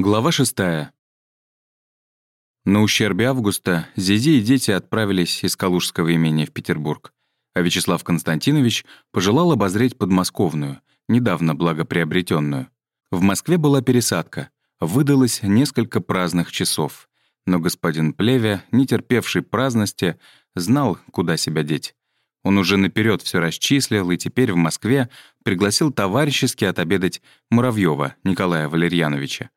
Глава шестая. На ущербе августа Зизи и дети отправились из Калужского имения в Петербург, а Вячеслав Константинович пожелал обозреть подмосковную, недавно благоприобретенную. В Москве была пересадка, выдалось несколько праздных часов, но господин Плевя, не терпевший праздности, знал, куда себя деть. Он уже наперед все расчислил и теперь в Москве пригласил товарищески отобедать Муравьева Николая Валерьяновича.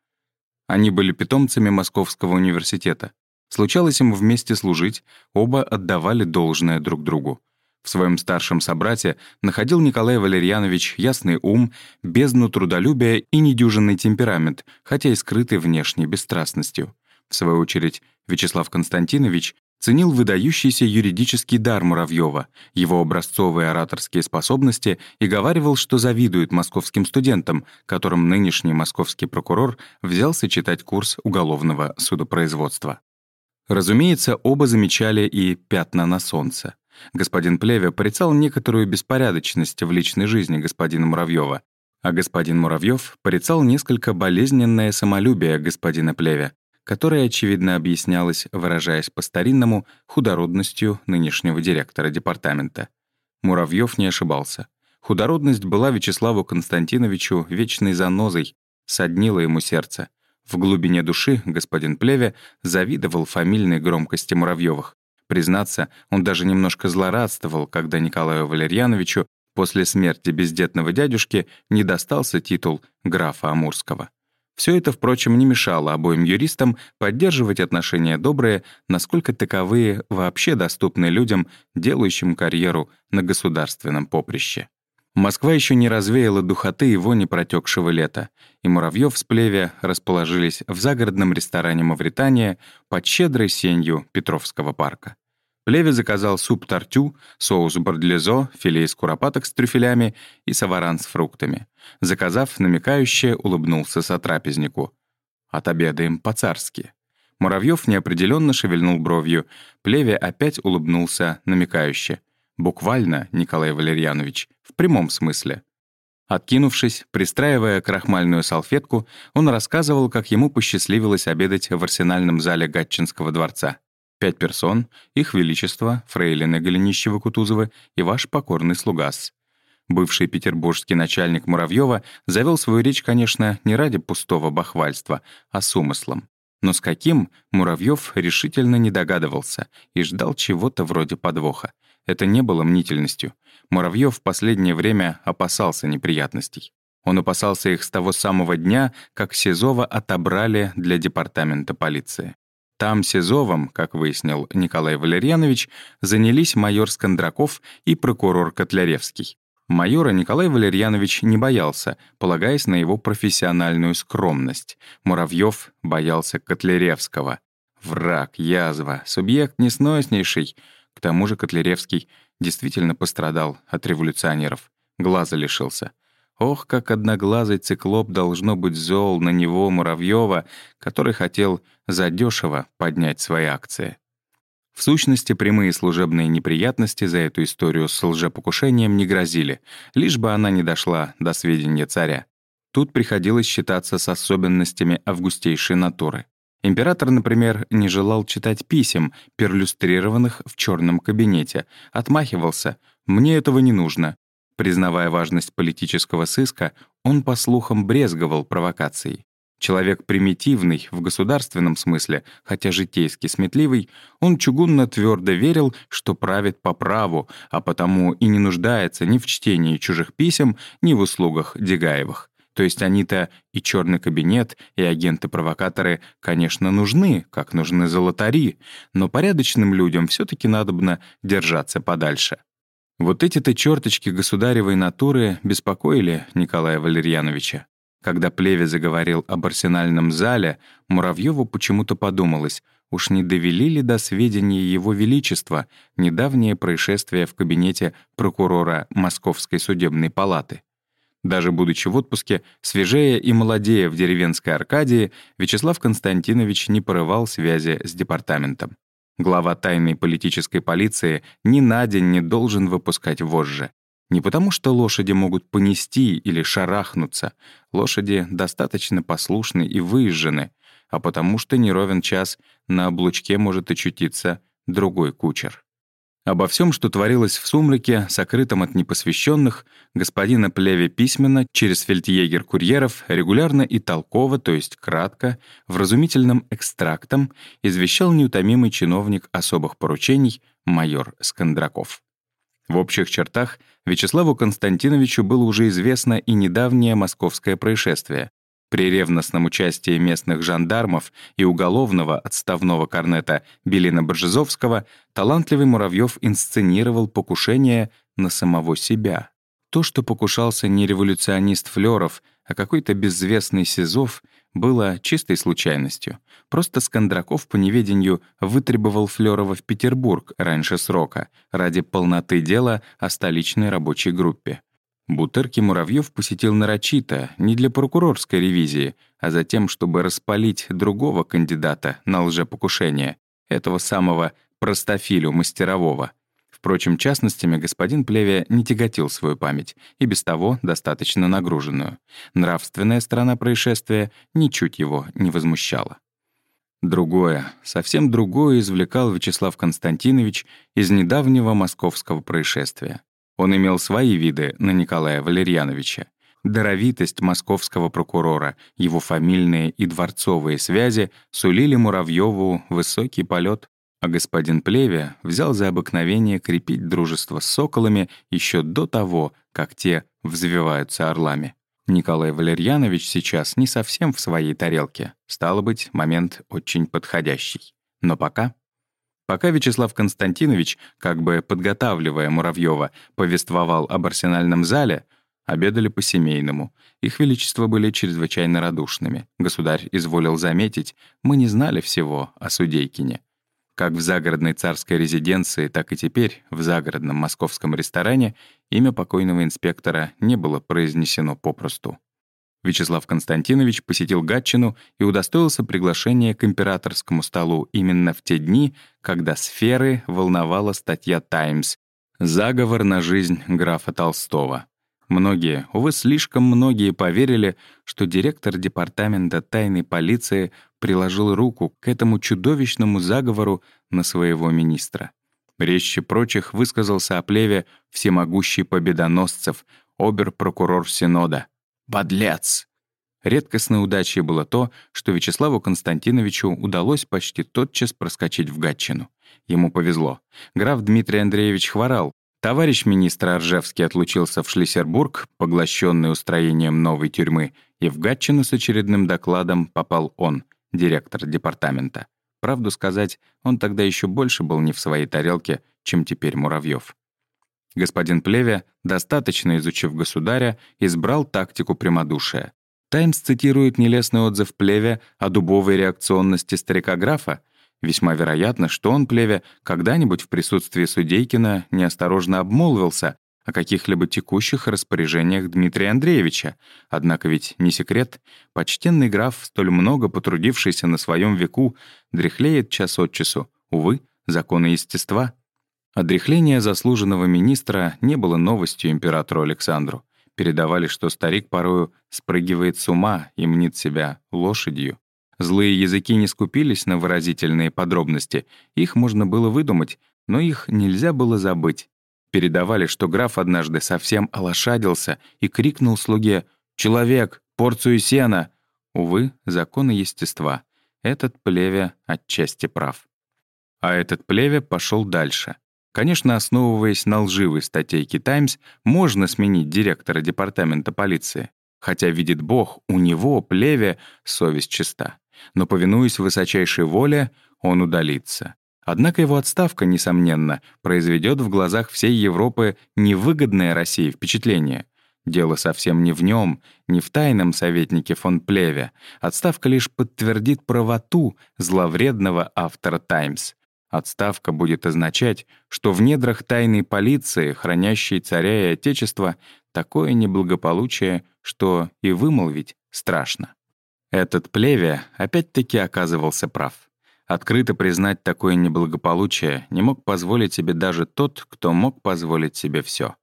Они были питомцами Московского университета. Случалось им вместе служить, оба отдавали должное друг другу. В своем старшем собрате находил Николай Валерьянович ясный ум, бездну трудолюбия и недюжинный темперамент, хотя и скрытый внешней бесстрастностью. В свою очередь, Вячеслав Константинович ценил выдающийся юридический дар Муравьева, его образцовые ораторские способности и говаривал, что завидует московским студентам, которым нынешний московский прокурор взялся читать курс уголовного судопроизводства. Разумеется, оба замечали и пятна на солнце. Господин Плеве порицал некоторую беспорядочность в личной жизни господина Муравьева, а господин Муравьев порицал несколько болезненное самолюбие господина Плеве, которая, очевидно, объяснялась, выражаясь по-старинному, худородностью нынешнего директора департамента. Муравьев не ошибался. Худородность была Вячеславу Константиновичу вечной занозой, соднила ему сердце. В глубине души господин Плеве завидовал фамильной громкости Муравьевых. Признаться, он даже немножко злорадствовал, когда Николаю Валерьяновичу после смерти бездетного дядюшки не достался титул графа Амурского. Все это, впрочем, не мешало обоим юристам поддерживать отношения добрые, насколько таковые вообще доступны людям, делающим карьеру на государственном поприще. Москва еще не развеяла духоты его непротекшего лета, и Муравьев с Плеве расположились в загородном ресторане «Мавритания» под щедрой сенью Петровского парка. Плеве заказал суп тартю, соус бордлезо, филе из куропаток с трюфелями и саваран с фруктами. Заказав, намекающе улыбнулся сотрапезнику. «Отобедаем по-царски». Муравьев неопределенно шевельнул бровью. Плеве опять улыбнулся намекающе. Буквально, Николай Валерьянович, в прямом смысле. Откинувшись, пристраивая крахмальную салфетку, он рассказывал, как ему посчастливилось обедать в арсенальном зале Гатчинского дворца. Пять персон, их величество, фрейлины Голенищева-Кутузовы и ваш покорный слугас. Бывший петербургский начальник Муравьева завел свою речь, конечно, не ради пустого бахвальства, а с умыслом. Но с каким, Муравьев решительно не догадывался и ждал чего-то вроде подвоха. Это не было мнительностью. Муравьев в последнее время опасался неприятностей. Он опасался их с того самого дня, как Сизова отобрали для департамента полиции. Там Сизовым, как выяснил Николай Валерьянович, занялись майор Скандраков и прокурор Котляревский. Майора Николай Валерьянович не боялся, полагаясь на его профессиональную скромность. Муравьев боялся Котляревского. Враг, язва, субъект несноснейший. К тому же Котляревский действительно пострадал от революционеров. Глаза лишился. Ох, как одноглазый циклоп должно быть зол на него, Муравьева, который хотел задешево поднять свои акции. В сущности, прямые служебные неприятности за эту историю с лжепокушением не грозили, лишь бы она не дошла до сведения царя. Тут приходилось считаться с особенностями августейшей натуры. Император, например, не желал читать писем, перлюстрированных в черном кабинете, отмахивался «мне этого не нужно», Признавая важность политического сыска, он, по слухам, брезговал провокацией. Человек примитивный в государственном смысле, хотя житейски сметливый, он чугунно твердо верил, что правит по праву, а потому и не нуждается ни в чтении чужих писем, ни в услугах Дегаевых. То есть они-то и черный кабинет, и агенты-провокаторы, конечно, нужны, как нужны золотари, но порядочным людям все таки надобно держаться подальше. Вот эти-то черточки государевой натуры беспокоили Николая Валерьяновича. Когда Плеве заговорил об арсенальном зале, Муравьеву почему-то подумалось, уж не довели ли до сведения Его Величества недавнее происшествие в кабинете прокурора Московской судебной палаты. Даже будучи в отпуске, свежее и молодея в деревенской Аркадии, Вячеслав Константинович не порывал связи с департаментом. Глава тайной политической полиции ни на день не должен выпускать вожжи. Не потому, что лошади могут понести или шарахнуться, лошади достаточно послушны и выезжены, а потому что не ровен час на облучке может очутиться другой кучер. Обо всем, что творилось в сумраке, сокрытом от непосвященных, господина Плеве письменно, через фельдъегер-курьеров, регулярно и толково, то есть кратко, вразумительным экстрактом, извещал неутомимый чиновник особых поручений майор Скандраков. В общих чертах Вячеславу Константиновичу было уже известно и недавнее московское происшествие, при ревностном участии местных жандармов и уголовного отставного корнета Белина Боржезовского талантливый Муравьев инсценировал покушение на самого себя. То, что покушался не революционист Флёров, а какой-то безвестный Сизов, было чистой случайностью. Просто Скандраков по неведению вытребовал Флёрова в Петербург раньше срока ради полноты дела о столичной рабочей группе. Бутырки Муравьев посетил нарочито, не для прокурорской ревизии, а за тем, чтобы распалить другого кандидата на лжепокушение, этого самого простофилю мастерового. Впрочем, частностями господин Плеве не тяготил свою память, и без того достаточно нагруженную. Нравственная сторона происшествия ничуть его не возмущала. Другое, совсем другое извлекал Вячеслав Константинович из недавнего московского происшествия. Он имел свои виды на Николая Валерьяновича. Даровитость московского прокурора, его фамильные и дворцовые связи сулили Муравьеву высокий полет, а господин Плеве взял за обыкновение крепить дружество с соколами еще до того, как те взвиваются орлами. Николай Валерьянович сейчас не совсем в своей тарелке. Стало быть, момент очень подходящий. Но пока Пока Вячеслав Константинович, как бы подготавливая Муравьева, повествовал об арсенальном зале, обедали по-семейному. Их величество были чрезвычайно радушными. Государь изволил заметить, мы не знали всего о Судейкине. Как в загородной царской резиденции, так и теперь в загородном московском ресторане имя покойного инспектора не было произнесено попросту. Вячеслав Константинович посетил Гатчину и удостоился приглашения к императорскому столу именно в те дни, когда сферы волновала статья «Таймс» «Заговор на жизнь графа Толстого». Многие, увы, слишком многие поверили, что директор департамента тайной полиции приложил руку к этому чудовищному заговору на своего министра. Резче прочих высказался о плеве всемогущий победоносцев, обер-прокурор Синода. Подлец!» Редкостной удачей было то, что Вячеславу Константиновичу удалось почти тотчас проскочить в Гатчину. Ему повезло. Граф Дмитрий Андреевич хворал. Товарищ министр Оржевский отлучился в Шлиссербург, поглощенный устроением новой тюрьмы, и в Гатчину с очередным докладом попал он, директор департамента. Правду сказать, он тогда еще больше был не в своей тарелке, чем теперь Муравьев. Господин Плеве, достаточно изучив государя, избрал тактику прямодушия. «Таймс» цитирует нелестный отзыв Плеве о дубовой реакционности старикографа. Весьма вероятно, что он, Плеве, когда-нибудь в присутствии Судейкина неосторожно обмолвился о каких-либо текущих распоряжениях Дмитрия Андреевича. Однако ведь не секрет, почтенный граф, столь много потрудившийся на своем веку, дряхлеет час от часу. Увы, законы естества — Одряхление заслуженного министра не было новостью императору Александру. Передавали, что старик порою спрыгивает с ума и мнит себя лошадью. Злые языки не скупились на выразительные подробности, их можно было выдумать, но их нельзя было забыть. Передавали, что граф однажды совсем олошадился и крикнул слуге «Человек, порцию сена!» Увы, законы естества. Этот плеве отчасти прав. А этот плеве пошел дальше. Конечно, основываясь на лживой статейке «Таймс», можно сменить директора департамента полиции. Хотя, видит Бог, у него, плеве, совесть чиста. Но, повинуясь высочайшей воле, он удалится. Однако его отставка, несомненно, произведет в глазах всей Европы невыгодное России впечатление. Дело совсем не в нем, не в тайном советнике фон Плеве. Отставка лишь подтвердит правоту зловредного автора «Таймс». Отставка будет означать, что в недрах тайной полиции, хранящей царя и отечество, такое неблагополучие, что и вымолвить страшно. Этот плеве опять-таки оказывался прав. Открыто признать такое неблагополучие не мог позволить себе даже тот, кто мог позволить себе все.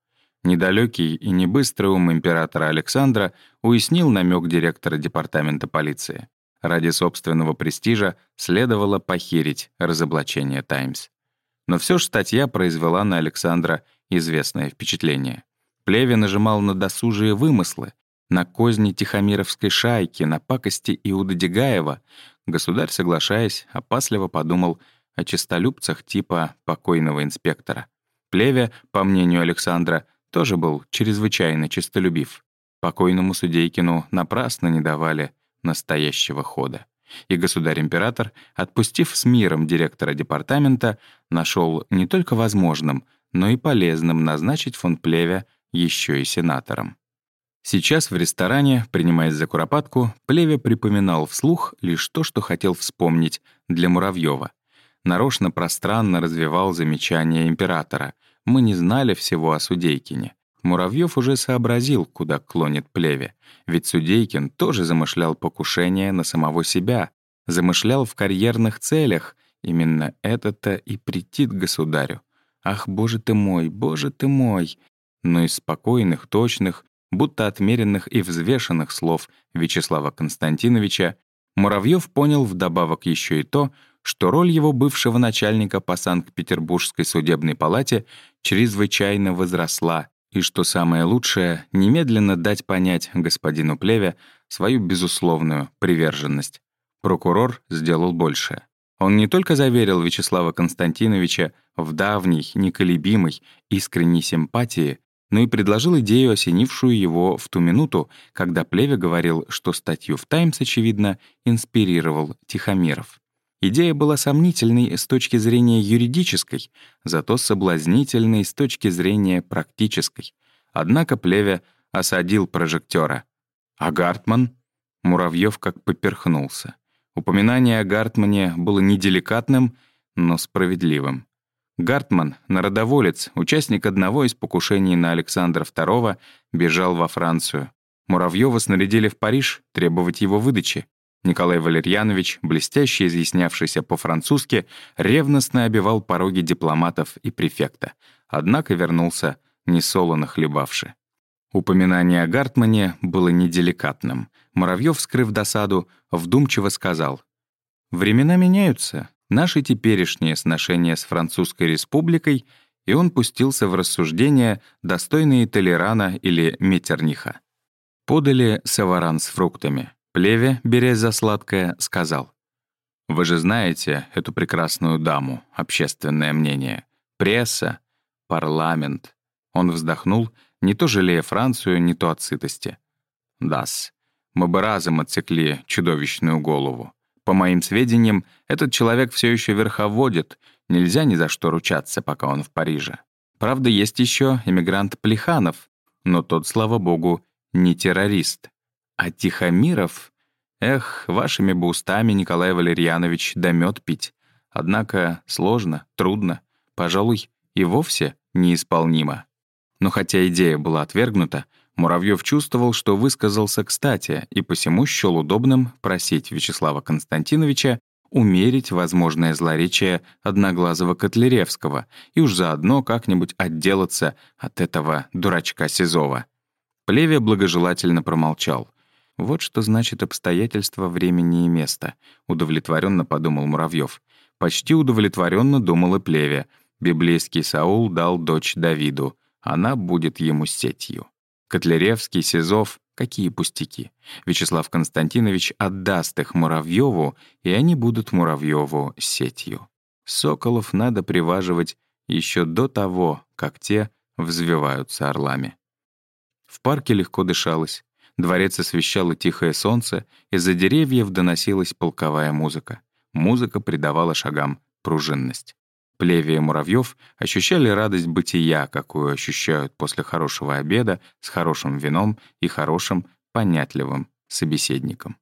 Недалекий и небыстрый ум императора Александра уяснил намек директора департамента полиции. Ради собственного престижа следовало похерить разоблачение «Таймс». Но все же статья произвела на Александра известное впечатление. Плеве нажимал на досужие вымыслы, на козни Тихомировской шайки, на пакости Иуда Дегаева. Государь, соглашаясь, опасливо подумал о честолюбцах типа покойного инспектора. Плеве, по мнению Александра, тоже был чрезвычайно честолюбив. Покойному Судейкину напрасно не давали настоящего хода. И государь-император, отпустив с миром директора департамента, нашел не только возможным, но и полезным назначить фон Плеве еще и сенатором. Сейчас в ресторане, принимаясь за куропатку, Плеве припоминал вслух лишь то, что хотел вспомнить для Муравьева. Нарочно пространно развивал замечания императора. Мы не знали всего о Судейкине. Муравьев уже сообразил, куда клонит Плеве. Ведь Судейкин тоже замышлял покушение на самого себя, замышлял в карьерных целях. Именно это-то и претит государю. Ах, боже ты мой, боже ты мой! Но из спокойных, точных, будто отмеренных и взвешенных слов Вячеслава Константиновича Муравьев понял вдобавок еще и то, что роль его бывшего начальника по Санкт-Петербургской судебной палате чрезвычайно возросла, и что самое лучшее — немедленно дать понять господину Плеве свою безусловную приверженность. Прокурор сделал больше. Он не только заверил Вячеслава Константиновича в давней, неколебимой, искренней симпатии, но и предложил идею, осенившую его в ту минуту, когда Плеве говорил, что статью в «Таймс», очевидно, инспирировал Тихомиров. Идея была сомнительной с точки зрения юридической, зато соблазнительной с точки зрения практической. Однако Плеве осадил прожектора. А Гартман? Муравьев как поперхнулся. Упоминание о Гартмане было неделикатным, но справедливым. Гартман, народоволец, участник одного из покушений на Александра II, бежал во Францию. Муравьева снарядили в Париж требовать его выдачи. Николай Валерьянович, блестяще изъяснявшийся по-французски, ревностно обивал пороги дипломатов и префекта, однако вернулся несолоно хлебавши. Упоминание о Гартмане было неделикатным. Муравьев, скрыв досаду, вдумчиво сказал, «Времена меняются, наши теперешние сношения с Французской республикой, и он пустился в рассуждения, достойные Толерана или Меттерниха. Подали саваран с фруктами. Плеве, берясь за сладкое, сказал. «Вы же знаете эту прекрасную даму, общественное мнение. Пресса, парламент». Он вздохнул, не то жалея Францию, не то от сытости. «Дас, мы бы разом отсекли чудовищную голову. По моим сведениям, этот человек все еще верховодит, нельзя ни за что ручаться, пока он в Париже. Правда, есть еще эмигрант Плеханов, но тот, слава богу, не террорист. А Тихомиров... Эх, вашими бы устами, Николай Валерьянович, да мед пить. Однако сложно, трудно, пожалуй, и вовсе неисполнимо. Но хотя идея была отвергнута, Муравьев чувствовал, что высказался кстати, и посему счел удобным просить Вячеслава Константиновича умерить возможное злоречие одноглазого Котляревского и уж заодно как-нибудь отделаться от этого дурачка Сизова. Плеве благожелательно промолчал. Вот что значит обстоятельства времени и места, удовлетворенно подумал Муравьев. Почти удовлетворенно думал и Плеве. Библейский Саул дал дочь Давиду. Она будет ему сетью. Котляревский, Сизов — какие пустяки. Вячеслав Константинович отдаст их Муравьеву, и они будут Муравьеву сетью. Соколов надо приваживать еще до того, как те взвиваются орлами. В парке легко дышалось. Дворец освещало тихое солнце, из-за деревьев доносилась полковая музыка. Музыка придавала шагам пружинность. Плеве и Муравьев ощущали радость бытия, какую ощущают после хорошего обеда с хорошим вином и хорошим, понятливым собеседником.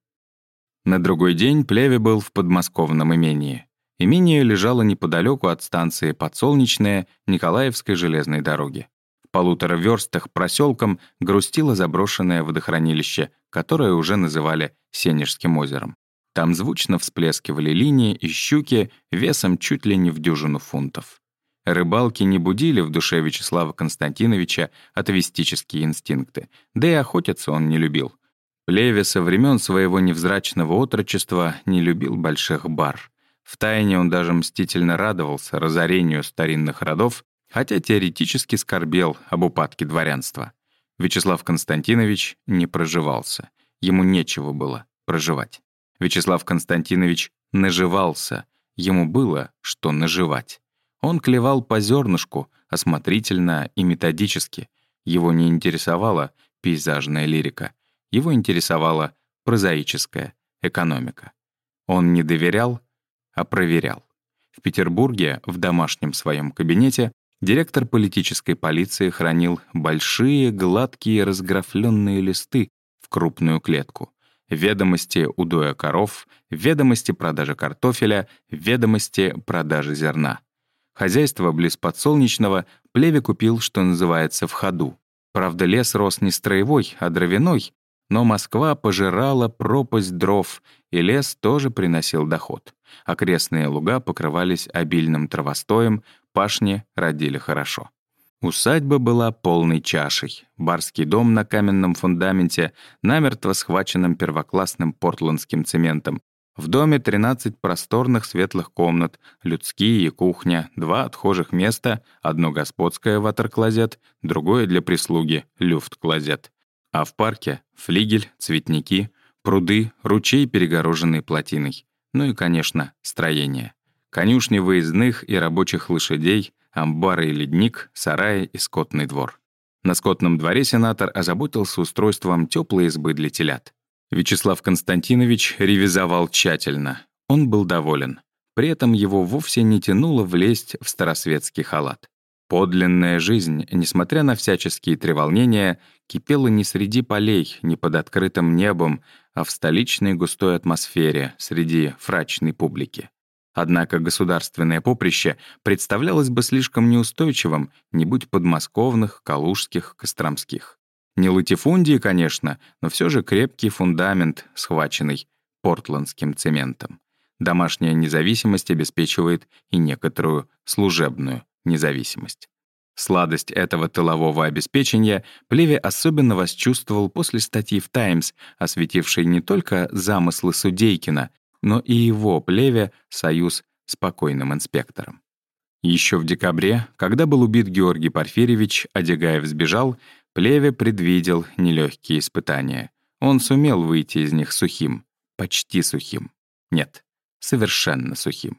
На другой день Плеве был в подмосковном имении. Имение лежало неподалеку от станции Подсолнечная Николаевской железной дороги полутора верстах проселком грустило заброшенное водохранилище, которое уже называли Сенежским озером. Там звучно всплескивали линии и щуки весом чуть ли не в дюжину фунтов. Рыбалки не будили в душе Вячеслава Константиновича атовистические инстинкты, да и охотиться он не любил. Плеве со времен своего невзрачного отрочества не любил больших бар. Втайне он даже мстительно радовался разорению старинных родов, хотя теоретически скорбел об упадке дворянства. Вячеслав Константинович не проживался. Ему нечего было проживать. Вячеслав Константинович наживался. Ему было что наживать. Он клевал по зернышку, осмотрительно и методически. Его не интересовала пейзажная лирика. Его интересовала прозаическая экономика. Он не доверял, а проверял. В Петербурге, в домашнем своем кабинете, директор политической полиции хранил большие, гладкие, разграфленные листы в крупную клетку. Ведомости удоя коров, ведомости продажи картофеля, ведомости продажи зерна. Хозяйство близ подсолнечного Плеве купил, что называется, в ходу. Правда, лес рос не строевой, а дровяной, но Москва пожирала пропасть дров, и лес тоже приносил доход. Окрестные луга покрывались обильным травостоем, пашни родили хорошо. Усадьба была полной чашей. Барский дом на каменном фундаменте, намертво схваченным первоклассным портландским цементом, в доме 13 просторных светлых комнат, людские и кухня, два отхожих места, одно господское ватер-клозет, другое для прислуги, люфт-клозет. А в парке — флигель, цветники, пруды, ручей, перегороженный плотиной. Ну и, конечно, строение. Конюшни выездных и рабочих лошадей, амбары и ледник, сараи и скотный двор. На скотном дворе сенатор озаботился устройством теплой избы для телят. Вячеслав Константинович ревизовал тщательно. Он был доволен. При этом его вовсе не тянуло влезть в старосветский халат. Подлинная жизнь, несмотря на всяческие треволнения, кипела не среди полей, не под открытым небом, а в столичной густой атмосфере, среди фрачной публики. Однако государственное поприще представлялось бы слишком неустойчивым, не будь подмосковных, калужских, костромских. Не латифундии, конечно, но все же крепкий фундамент, схваченный портландским цементом. Домашняя независимость обеспечивает и некоторую служебную независимость. Сладость этого тылового обеспечения Плеве особенно восчувствовал после статьи в «Таймс», осветившей не только замыслы Судейкина, но и его, Плеве, союз с покойным инспектором. Еще в декабре, когда был убит Георгий Порфирьевич, Адегаев сбежал, Плеве предвидел нелегкие испытания. Он сумел выйти из них сухим. Почти сухим. Нет, совершенно сухим.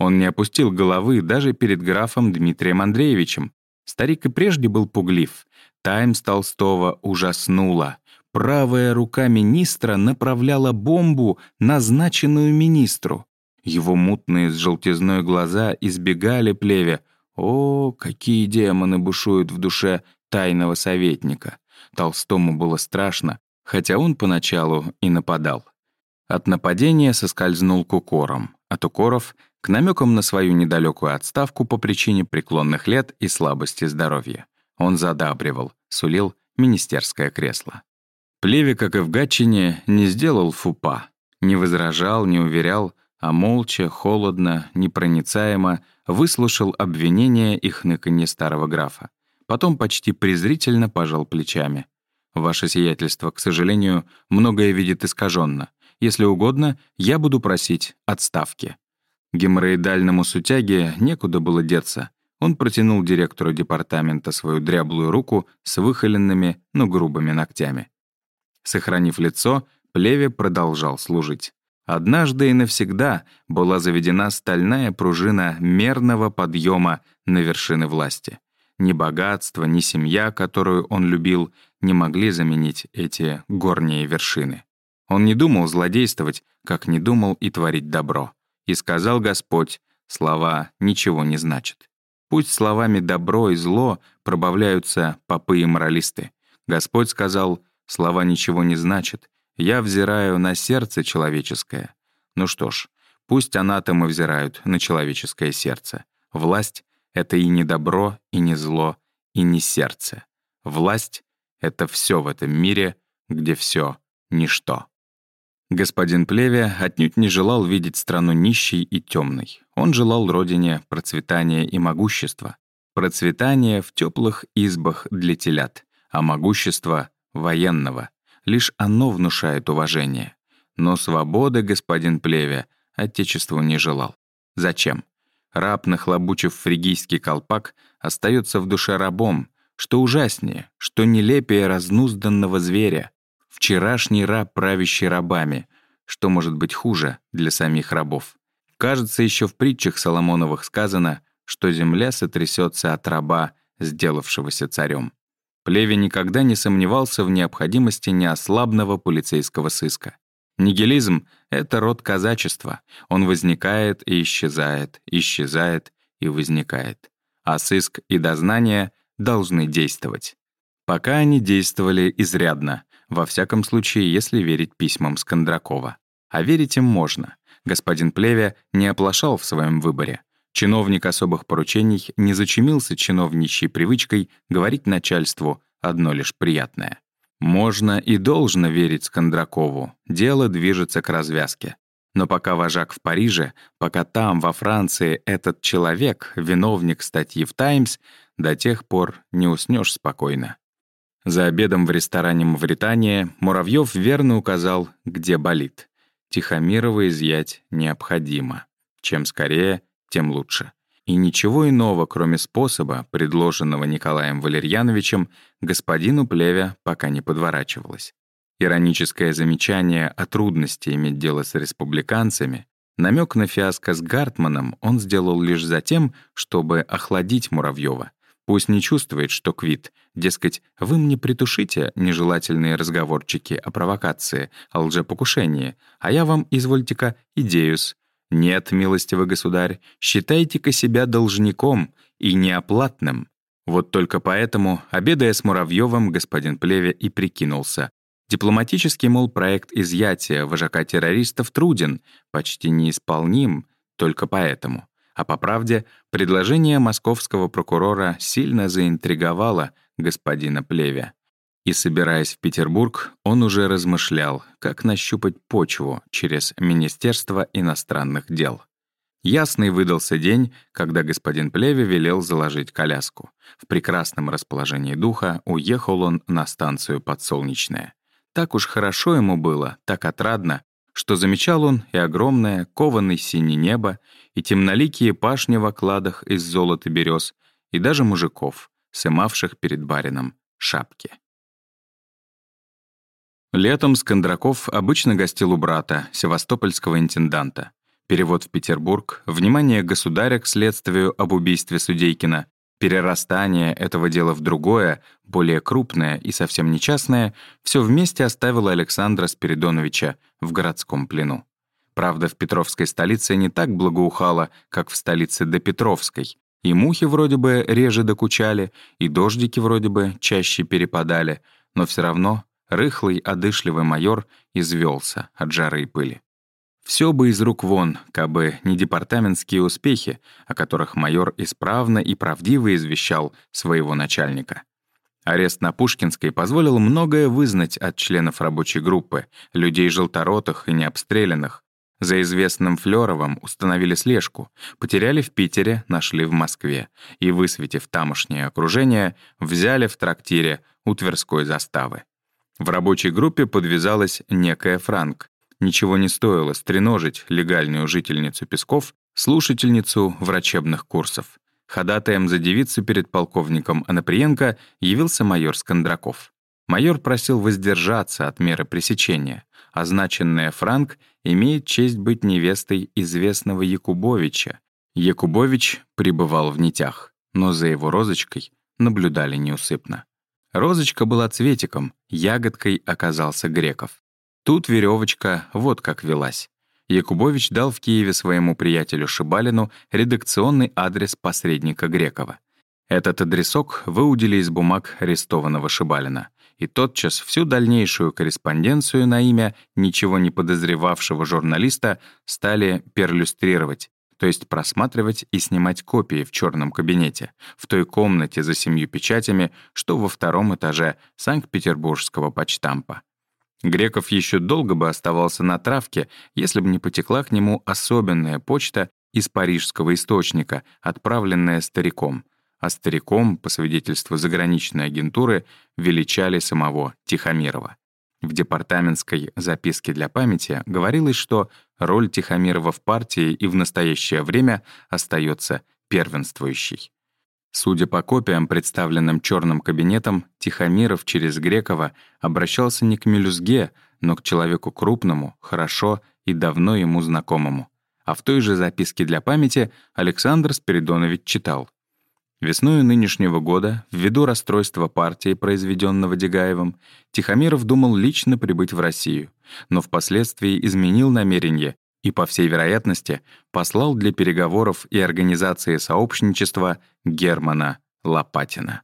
Он не опустил головы даже перед графом Дмитрием Андреевичем. Старик и прежде был пуглив. «Таймс» Толстого ужаснула. Правая рука министра направляла бомбу, назначенную министру. Его мутные с желтизной глаза избегали плеве. О, какие демоны бушуют в душе тайного советника. Толстому было страшно, хотя он поначалу и нападал. От нападения соскользнул к укорам, от укоров — к намекам на свою недалекую отставку по причине преклонных лет и слабости здоровья. Он задабривал, сулил министерское кресло. Плеве, как и в Гатчине, не сделал фупа, не возражал, не уверял, а молча, холодно, непроницаемо выслушал обвинения и хныканье старого графа. Потом почти презрительно пожал плечами. «Ваше сиятельство, к сожалению, многое видит искаженно. Если угодно, я буду просить отставки». Геморроидальному сутяге некуда было деться. Он протянул директору департамента свою дряблую руку с выхоленными, но грубыми ногтями. Сохранив лицо, Плеве продолжал служить. Однажды и навсегда была заведена стальная пружина мерного подъема на вершины власти. Ни богатство, ни семья, которую он любил, не могли заменить эти горние вершины. Он не думал злодействовать, как не думал и творить добро. И сказал Господь, слова ничего не значат. Пусть словами «добро» и «зло» пробавляются попы и моралисты. Господь сказал, слова ничего не значат. Я взираю на сердце человеческое. Ну что ж, пусть анатомы взирают на человеческое сердце. Власть это и не добро, и не зло, и не сердце. Власть — это все в этом мире, где все — ничто. Господин Плеве отнюдь не желал видеть страну нищей и темной. Он желал родине процветания и могущества. Процветание в теплых избах для телят, а могущество — военного. Лишь оно внушает уважение. Но свободы господин Плеве Отечеству не желал. Зачем? Раб, нахлобучив фригийский колпак, остается в душе рабом, что ужаснее, что нелепее разнузданного зверя. Вчерашний раб, правящий рабами. Что может быть хуже для самих рабов? Кажется, еще в притчах Соломоновых сказано, что земля сотрясется от раба, сделавшегося царем. Плеви никогда не сомневался в необходимости неослабного полицейского сыска. Нигилизм — это род казачества. Он возникает и исчезает, исчезает и возникает. А сыск и дознание должны действовать. Пока они действовали изрядно, во всяком случае, если верить письмам Скандракова. А верить им можно. Господин Плеве не оплошал в своем выборе. Чиновник особых поручений не зачумился чиновничьей привычкой говорить начальству одно лишь приятное. Можно и должно верить Скандракову, дело движется к развязке. Но пока вожак в Париже, пока там, во Франции, этот человек, виновник статьи в «Таймс», до тех пор не уснешь спокойно. За обедом в ресторане «Мавритания» Муравьев верно указал, где болит. Тихомирова изъять необходимо. Чем скорее, тем лучше. И ничего иного, кроме способа, предложенного Николаем Валерьяновичем, господину Плеве пока не подворачивалось. Ироническое замечание о трудности иметь дело с республиканцами, намек на фиаско с Гартманом он сделал лишь за тем, чтобы охладить Муравьева. Пусть не чувствует, что квит. Дескать, вы мне притушите нежелательные разговорчики о провокации, о лжепокушении, а я вам, извольте-ка, идеюс. Нет, милостивый государь, считайте-ка себя должником и неоплатным. Вот только поэтому, обедая с Муравьевым, господин Плеве и прикинулся. Дипломатический, мол, проект изъятия вожака террористов труден, почти неисполним, только поэтому. А по правде, предложение московского прокурора сильно заинтриговало господина Плевя. И, собираясь в Петербург, он уже размышлял, как нащупать почву через Министерство иностранных дел. Ясный выдался день, когда господин Плеве велел заложить коляску. В прекрасном расположении духа уехал он на станцию Подсолнечная. Так уж хорошо ему было, так отрадно, что замечал он и огромное, кованное синее небо, и темноликие пашни в окладах из золота берез, и даже мужиков, сымавших перед барином шапки. Летом Скандраков обычно гостил у брата, севастопольского интенданта. Перевод в Петербург, внимание государя к следствию об убийстве Судейкина, перерастание этого дела в другое, более крупное и совсем не частное, все вместе оставило Александра Спиридоновича в городском плену. Правда, в Петровской столице не так благоухало, как в столице Допетровской. И мухи вроде бы реже докучали, и дождики вроде бы чаще перепадали, но все равно рыхлый, одышливый майор извелся от жары и пыли. Все бы из рук вон, кабы не департаментские успехи, о которых майор исправно и правдиво извещал своего начальника. Арест на Пушкинской позволил многое вызнать от членов рабочей группы, людей желторотых и необстрелянных. За известным Флёровым установили слежку, потеряли в Питере, нашли в Москве и, высветив тамошнее окружение, взяли в трактире у Тверской заставы. В рабочей группе подвязалась некая Франк, Ничего не стоило стреножить легальную жительницу Песков, слушательницу врачебных курсов. Ходатаем за девицу перед полковником Анаприенко явился майор Скандраков. Майор просил воздержаться от меры пресечения. Означенная Франк имеет честь быть невестой известного Якубовича. Якубович пребывал в нитях, но за его розочкой наблюдали неусыпно. Розочка была цветиком, ягодкой оказался Греков. Тут веревочка вот как велась. Якубович дал в Киеве своему приятелю Шибалину редакционный адрес посредника Грекова. Этот адресок выудили из бумаг арестованного Шибалина. И тотчас всю дальнейшую корреспонденцию на имя ничего не подозревавшего журналиста стали перлюстрировать, то есть просматривать и снимать копии в черном кабинете, в той комнате за семью печатями, что во втором этаже Санкт-Петербургского почтампа. Греков еще долго бы оставался на травке, если бы не потекла к нему особенная почта из парижского источника, отправленная стариком. А стариком, по свидетельству заграничной агентуры, величали самого Тихомирова. В департаментской записке для памяти говорилось, что роль Тихомирова в партии и в настоящее время остается первенствующей. Судя по копиям, представленным черным кабинетом, Тихомиров через Грекова обращался не к мелюзге, но к человеку крупному, хорошо и давно ему знакомому. А в той же записке для памяти Александр Спиридонович читал. Весною нынешнего года, ввиду расстройства партии, произведенного Дегаевым, Тихомиров думал лично прибыть в Россию, но впоследствии изменил намерение и, по всей вероятности, послал для переговоров и организации сообщничества Германа Лопатина.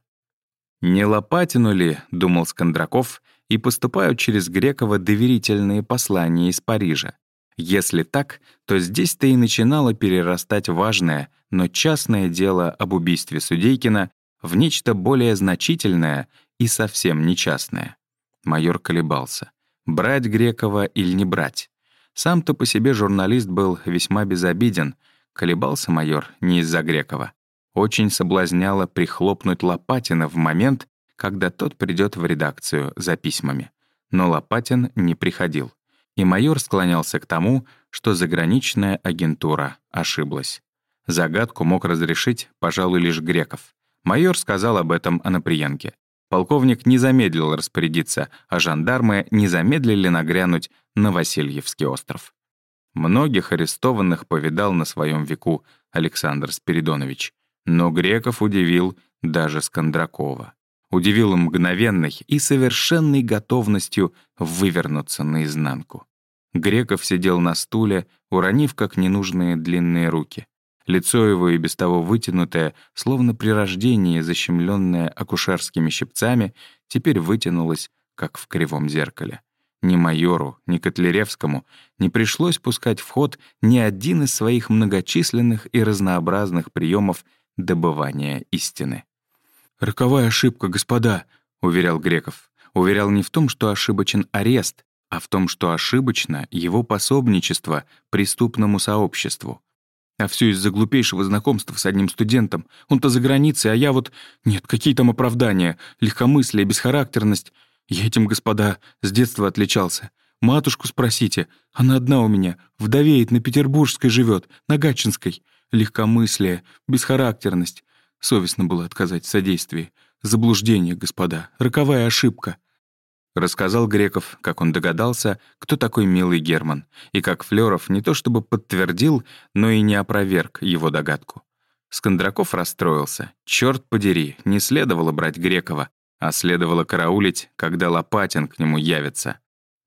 «Не Лопатину ли, — думал Скандраков, — и поступают через Грекова доверительные послания из Парижа? Если так, то здесь-то и начинало перерастать важное, но частное дело об убийстве Судейкина в нечто более значительное и совсем не частное. Майор колебался. Брать Грекова или не брать? Сам-то по себе журналист был весьма безобиден. Колебался майор не из-за Грекова. Очень соблазняло прихлопнуть Лопатина в момент, когда тот придет в редакцию за письмами. Но Лопатин не приходил. И майор склонялся к тому, что заграничная агентура ошиблась. Загадку мог разрешить, пожалуй, лишь Греков. Майор сказал об этом Анаприенке. Полковник не замедлил распорядиться, а жандармы не замедлили нагрянуть на Васильевский остров. Многих арестованных повидал на своем веку Александр Спиридонович. Но Греков удивил даже Скандракова. Удивил мгновенной и совершенной готовностью вывернуться наизнанку. Греков сидел на стуле, уронив как ненужные длинные руки. Лицо его и без того вытянутое, словно при рождении защемленное акушерскими щипцами, теперь вытянулось, как в кривом зеркале. Ни майору, ни Котляревскому не пришлось пускать в ход ни один из своих многочисленных и разнообразных приемов добывания истины. «Роковая ошибка, господа», — уверял Греков. Уверял не в том, что ошибочен арест, а в том, что ошибочно его пособничество преступному сообществу. А все из-за глупейшего знакомства с одним студентом. Он-то за границей, а я вот... Нет, какие там оправдания, легкомыслие, бесхарактерность. Я этим, господа, с детства отличался. Матушку спросите, она одна у меня, вдовеет, на Петербургской живет, на Гатчинской. Легкомыслие, бесхарактерность. Совестно было отказать в содействии. Заблуждение, господа, роковая ошибка. Рассказал Греков, как он догадался, кто такой милый Герман, и как Флёров не то чтобы подтвердил, но и не опроверг его догадку. Скандраков расстроился. Черт подери, не следовало брать Грекова, а следовало караулить, когда Лопатин к нему явится.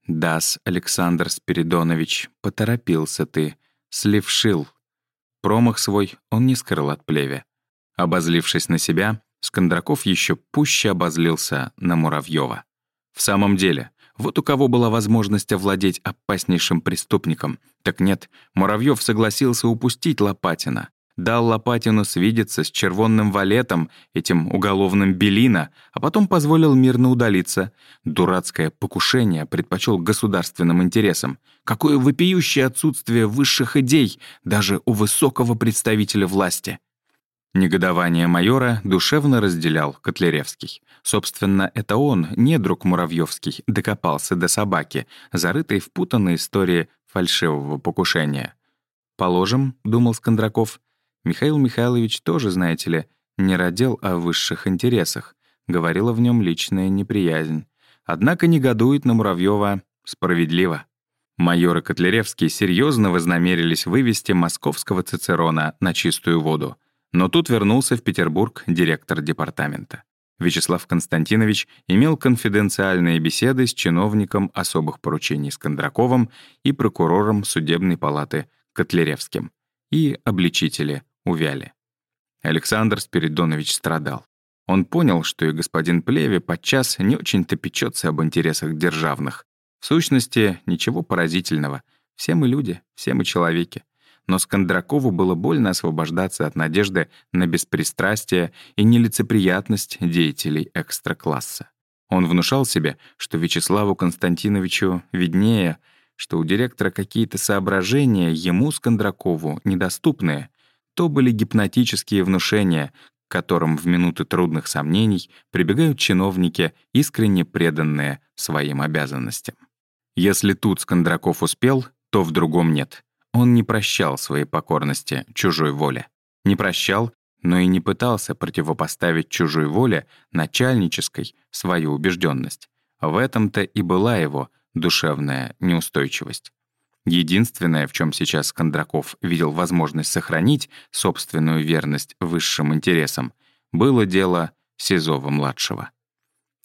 «Дас, Александр Спиридонович, поторопился ты, слившил». Промах свой он не скрыл от плеве. Обозлившись на себя, Скандраков еще пуще обозлился на Муравьева. В самом деле, вот у кого была возможность овладеть опаснейшим преступником. Так нет, Муравьев согласился упустить Лопатина. Дал Лопатину свидеться с червонным валетом, этим уголовным Белина, а потом позволил мирно удалиться. Дурацкое покушение предпочел государственным интересам. Какое вопиющее отсутствие высших идей даже у высокого представителя власти. Негодование майора душевно разделял Котляревский. Собственно, это он, не друг Муравьевский, докопался до собаки, зарытой в путанной истории фальшивого покушения. «Положим», — думал Скандраков, «Михаил Михайлович тоже, знаете ли, не родил о высших интересах, говорила в нем личная неприязнь. Однако негодует на Муравьева справедливо». Майор и Котляревский серьезно вознамерились вывести московского Цицерона на чистую воду — но тут вернулся в Петербург директор департамента. Вячеслав Константинович имел конфиденциальные беседы с чиновником особых поручений Скандраковым и прокурором судебной палаты Котляревским. И обличители увяли. Александр Спиридонович страдал. Он понял, что и господин Плеве подчас не очень-то печется об интересах державных. В сущности, ничего поразительного. Все мы люди, все мы человеки но Скандракову было больно освобождаться от надежды на беспристрастие и нелицеприятность деятелей экстракласса. Он внушал себе, что Вячеславу Константиновичу виднее, что у директора какие-то соображения ему, Скандракову, недоступные. То были гипнотические внушения, к которым в минуты трудных сомнений прибегают чиновники, искренне преданные своим обязанностям. Если тут Скандраков успел, то в другом нет. Он не прощал своей покорности чужой воле. Не прощал, но и не пытался противопоставить чужой воле начальнической свою убежденность. В этом-то и была его душевная неустойчивость. Единственное, в чем сейчас Кондраков видел возможность сохранить собственную верность высшим интересам, было дело Сизова-младшего.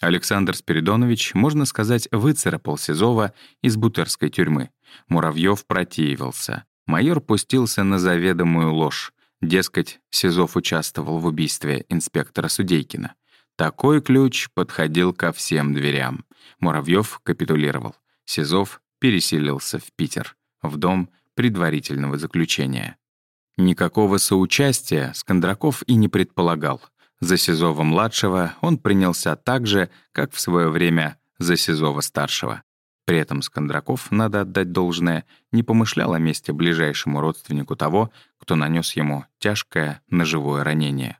Александр Спиридонович, можно сказать, выцарапал Сизова из бутырской тюрьмы. Муравьев противился. Майор пустился на заведомую ложь. Дескать, Сизов участвовал в убийстве инспектора Судейкина. Такой ключ подходил ко всем дверям. Муравьев капитулировал. Сизов переселился в Питер, в дом предварительного заключения. Никакого соучастия Скандраков и не предполагал. За Сизова-младшего он принялся так же, как в свое время за Сизова-старшего. При этом Скандраков, надо отдать должное, не помышлял о месте ближайшему родственнику того, кто нанес ему тяжкое ножевое ранение.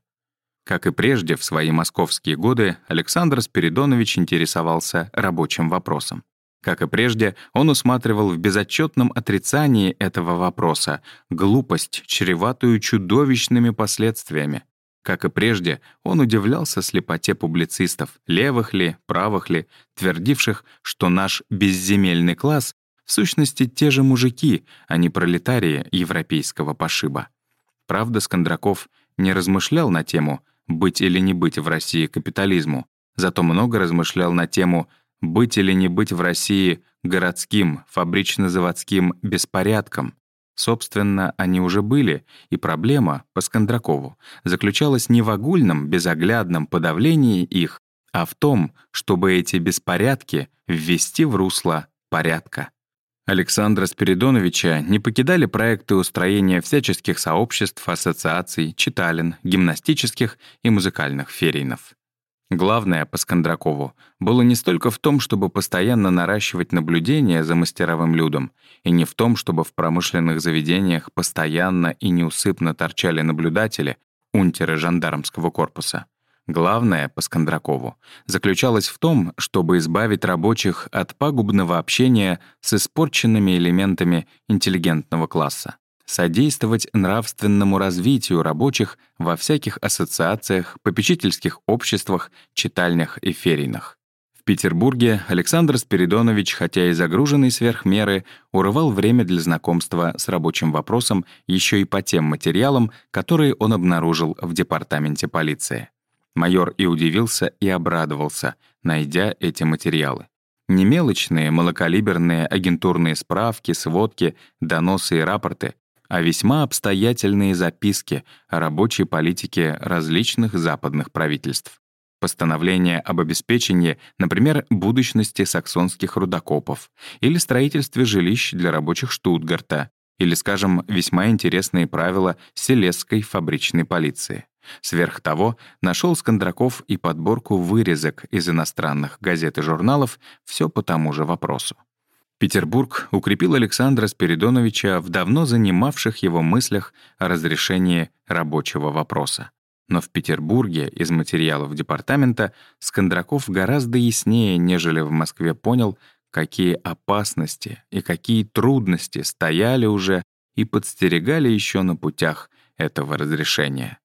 Как и прежде, в свои московские годы Александр Спиридонович интересовался рабочим вопросом. Как и прежде, он усматривал в безотчетном отрицании этого вопроса глупость, чреватую чудовищными последствиями. Как и прежде, он удивлялся слепоте публицистов, левых ли, правых ли, твердивших, что наш безземельный класс в сущности те же мужики, а не пролетарии европейского пошиба. Правда, Скандраков не размышлял на тему «быть или не быть в России капитализму», зато много размышлял на тему «быть или не быть в России городским, фабрично-заводским беспорядком», Собственно, они уже были, и проблема, по Скандракову, заключалась не в огульном, безоглядном подавлении их, а в том, чтобы эти беспорядки ввести в русло порядка. Александра Спиридоновича не покидали проекты устроения всяческих сообществ, ассоциаций, читален, гимнастических и музыкальных ферийнов. Главное по Скандракову было не столько в том, чтобы постоянно наращивать наблюдение за мастеровым людом, и не в том, чтобы в промышленных заведениях постоянно и неусыпно торчали наблюдатели, унтеры жандармского корпуса. Главное по Скандракову заключалось в том, чтобы избавить рабочих от пагубного общения с испорченными элементами интеллигентного класса содействовать нравственному развитию рабочих во всяких ассоциациях, попечительских обществах, читальнях и феринах. В Петербурге Александр Спиридонович, хотя и загруженный сверх меры, урывал время для знакомства с рабочим вопросом еще и по тем материалам, которые он обнаружил в департаменте полиции. Майор и удивился, и обрадовался, найдя эти материалы. Немелочные, малокалиберные агентурные справки, сводки, доносы и рапорты, а весьма обстоятельные записки о рабочей политике различных западных правительств. Постановление об обеспечении, например, будущности саксонских рудокопов или строительстве жилищ для рабочих Штутгарта, или, скажем, весьма интересные правила селесской фабричной полиции. Сверх того, нашел Скандраков и подборку вырезок из иностранных газет и журналов все по тому же вопросу. Петербург укрепил Александра Спиридоновича в давно занимавших его мыслях о разрешении рабочего вопроса. Но в Петербурге из материалов департамента Скандраков гораздо яснее, нежели в Москве понял, какие опасности и какие трудности стояли уже и подстерегали еще на путях этого разрешения.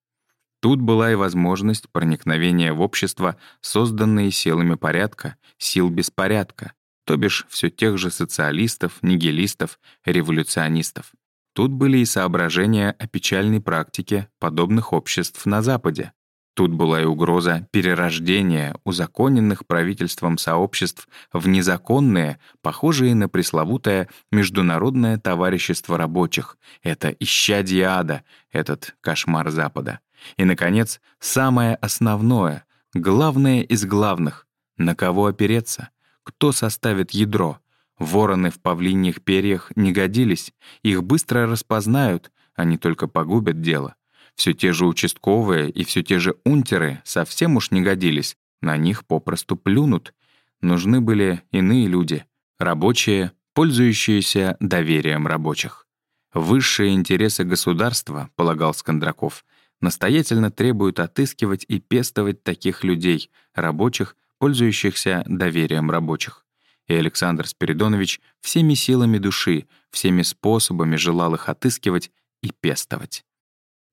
Тут была и возможность проникновения в общество, созданные силами порядка, сил беспорядка, то бишь все тех же социалистов, нигилистов, революционистов. Тут были и соображения о печальной практике подобных обществ на Западе. Тут была и угроза перерождения узаконенных правительством сообществ в незаконные, похожие на пресловутое Международное товарищество рабочих, это исчадие ада, этот кошмар Запада. И, наконец, самое основное, главное из главных — на кого опереться — кто составит ядро? Вороны в павлиньих перьях не годились, их быстро распознают, они только погубят дело. Все те же участковые и все те же унтеры совсем уж не годились, на них попросту плюнут, Нужны были иные люди, рабочие, пользующиеся доверием рабочих. Высшие интересы государства, полагал Скандраков, настоятельно требуют отыскивать и пестовать таких людей, рабочих, пользующихся доверием рабочих. И Александр Спиридонович всеми силами души, всеми способами желал их отыскивать и пестовать.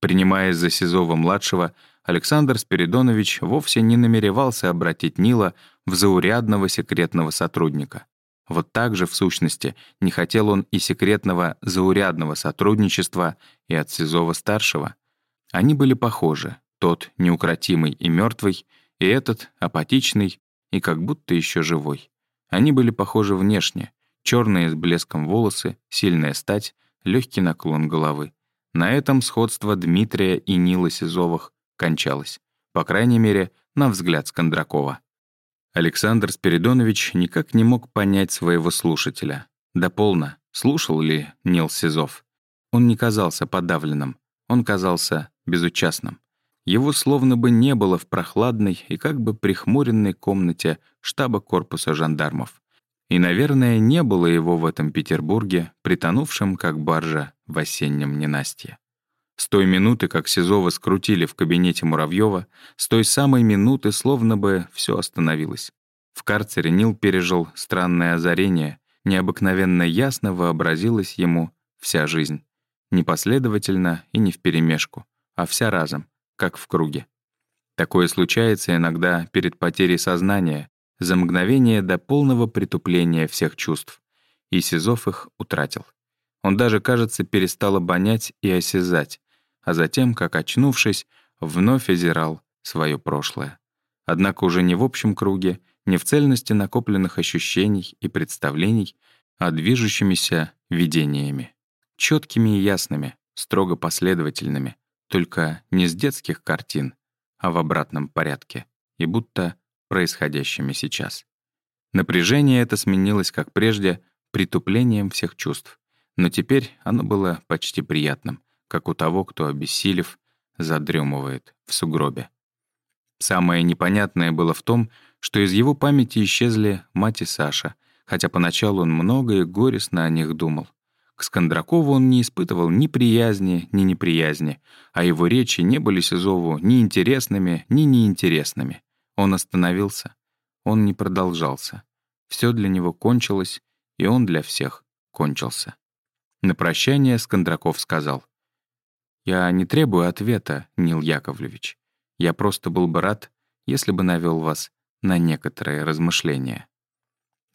Принимаясь за Сизова-младшего, Александр Спиридонович вовсе не намеревался обратить Нила в заурядного секретного сотрудника. Вот так же, в сущности, не хотел он и секретного заурядного сотрудничества и от Сизова-старшего. Они были похожи, тот неукротимый и мертвый, и этот апатичный и как будто еще живой. Они были похожи внешне, черные с блеском волосы, сильная стать, легкий наклон головы. На этом сходство Дмитрия и Нила Сизовых кончалось. По крайней мере, на взгляд Скандракова. Александр Спиридонович никак не мог понять своего слушателя. Да полно, слушал ли Нил Сизов. Он не казался подавленным, он казался безучастным. Его словно бы не было в прохладной и как бы прихмуренной комнате штаба корпуса жандармов. И, наверное, не было его в этом Петербурге, притонувшем, как баржа, в осеннем ненастье. С той минуты, как Сизова скрутили в кабинете Муравьева, с той самой минуты словно бы все остановилось. В карцере Нил пережил странное озарение, необыкновенно ясно вообразилась ему вся жизнь. Непоследовательно и не вперемешку, а вся разом, как в круге. Такое случается иногда перед потерей сознания, за мгновение до полного притупления всех чувств. И Сизов их утратил. Он даже, кажется, перестал обонять и осязать, а затем, как очнувшись, вновь озирал свое прошлое. Однако уже не в общем круге, не в цельности накопленных ощущений и представлений, а движущимися видениями. четкими и ясными, строго последовательными, только не с детских картин, а в обратном порядке, и будто происходящими сейчас. Напряжение это сменилось, как прежде, притуплением всех чувств, но теперь оно было почти приятным, как у того, кто, обессилев, задремывает в сугробе. Самое непонятное было в том, что из его памяти исчезли мать и Саша, хотя поначалу он много и горестно о них думал. К Скандракову он не испытывал ни приязни, ни неприязни, а его речи не были Сизову ни интересными, ни неинтересными. Он остановился, он не продолжался. Все для него кончилось, и он для всех кончился. На прощание Скандраков сказал, «Я не требую ответа, Нил Яковлевич. Я просто был бы рад, если бы навел вас на некоторые размышления».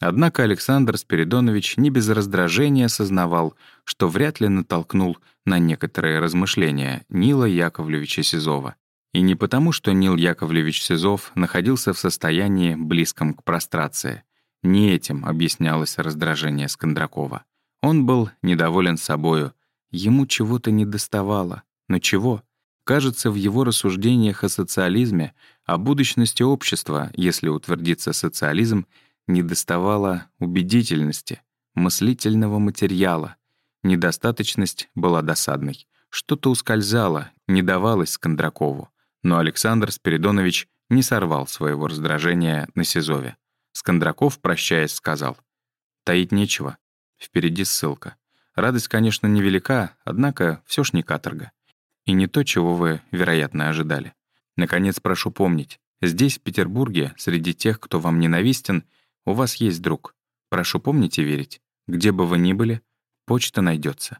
Однако Александр Спиридонович не без раздражения сознавал, что вряд ли натолкнул на некоторые размышления Нила Яковлевича Сизова. И не потому, что Нил Яковлевич Сизов находился в состоянии, близком к прострации. Не этим объяснялось раздражение Скандракова. Он был недоволен собою. Ему чего-то недоставало. Но чего? Кажется, в его рассуждениях о социализме, о будущности общества, если утвердится социализм, недоставало убедительности, мыслительного материала. Недостаточность была досадной. Что-то ускользало, не давалось Скандракову. Но Александр Спиридонович не сорвал своего раздражения на Сизове. Скандраков, прощаясь, сказал, «Таить нечего. Впереди ссылка. Радость, конечно, невелика, однако все ж не каторга. И не то, чего вы, вероятно, ожидали. Наконец, прошу помнить, здесь, в Петербурге, среди тех, кто вам ненавистен, у вас есть друг. Прошу помнить и верить. Где бы вы ни были, почта найдется.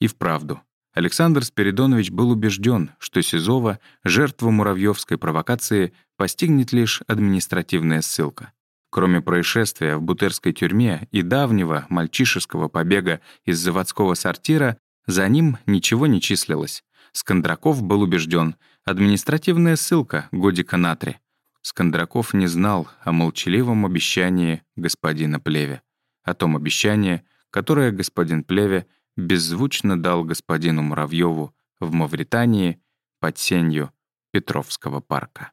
И вправду, Александр Спиридонович был убежден, что Сизова, жертву муравьевской провокации, постигнет лишь административная ссылка. Кроме происшествия в Бутырской тюрьме и давнего мальчишеского побега из заводского сортира, за ним ничего не числилось. Скандраков был убежден, административная ссылка годика на три. Скандраков не знал о молчаливом обещании господина Плеве, о том обещании, которое господин Плеве беззвучно дал господину Муравьеву в Мавритании под сенью Петровского парка.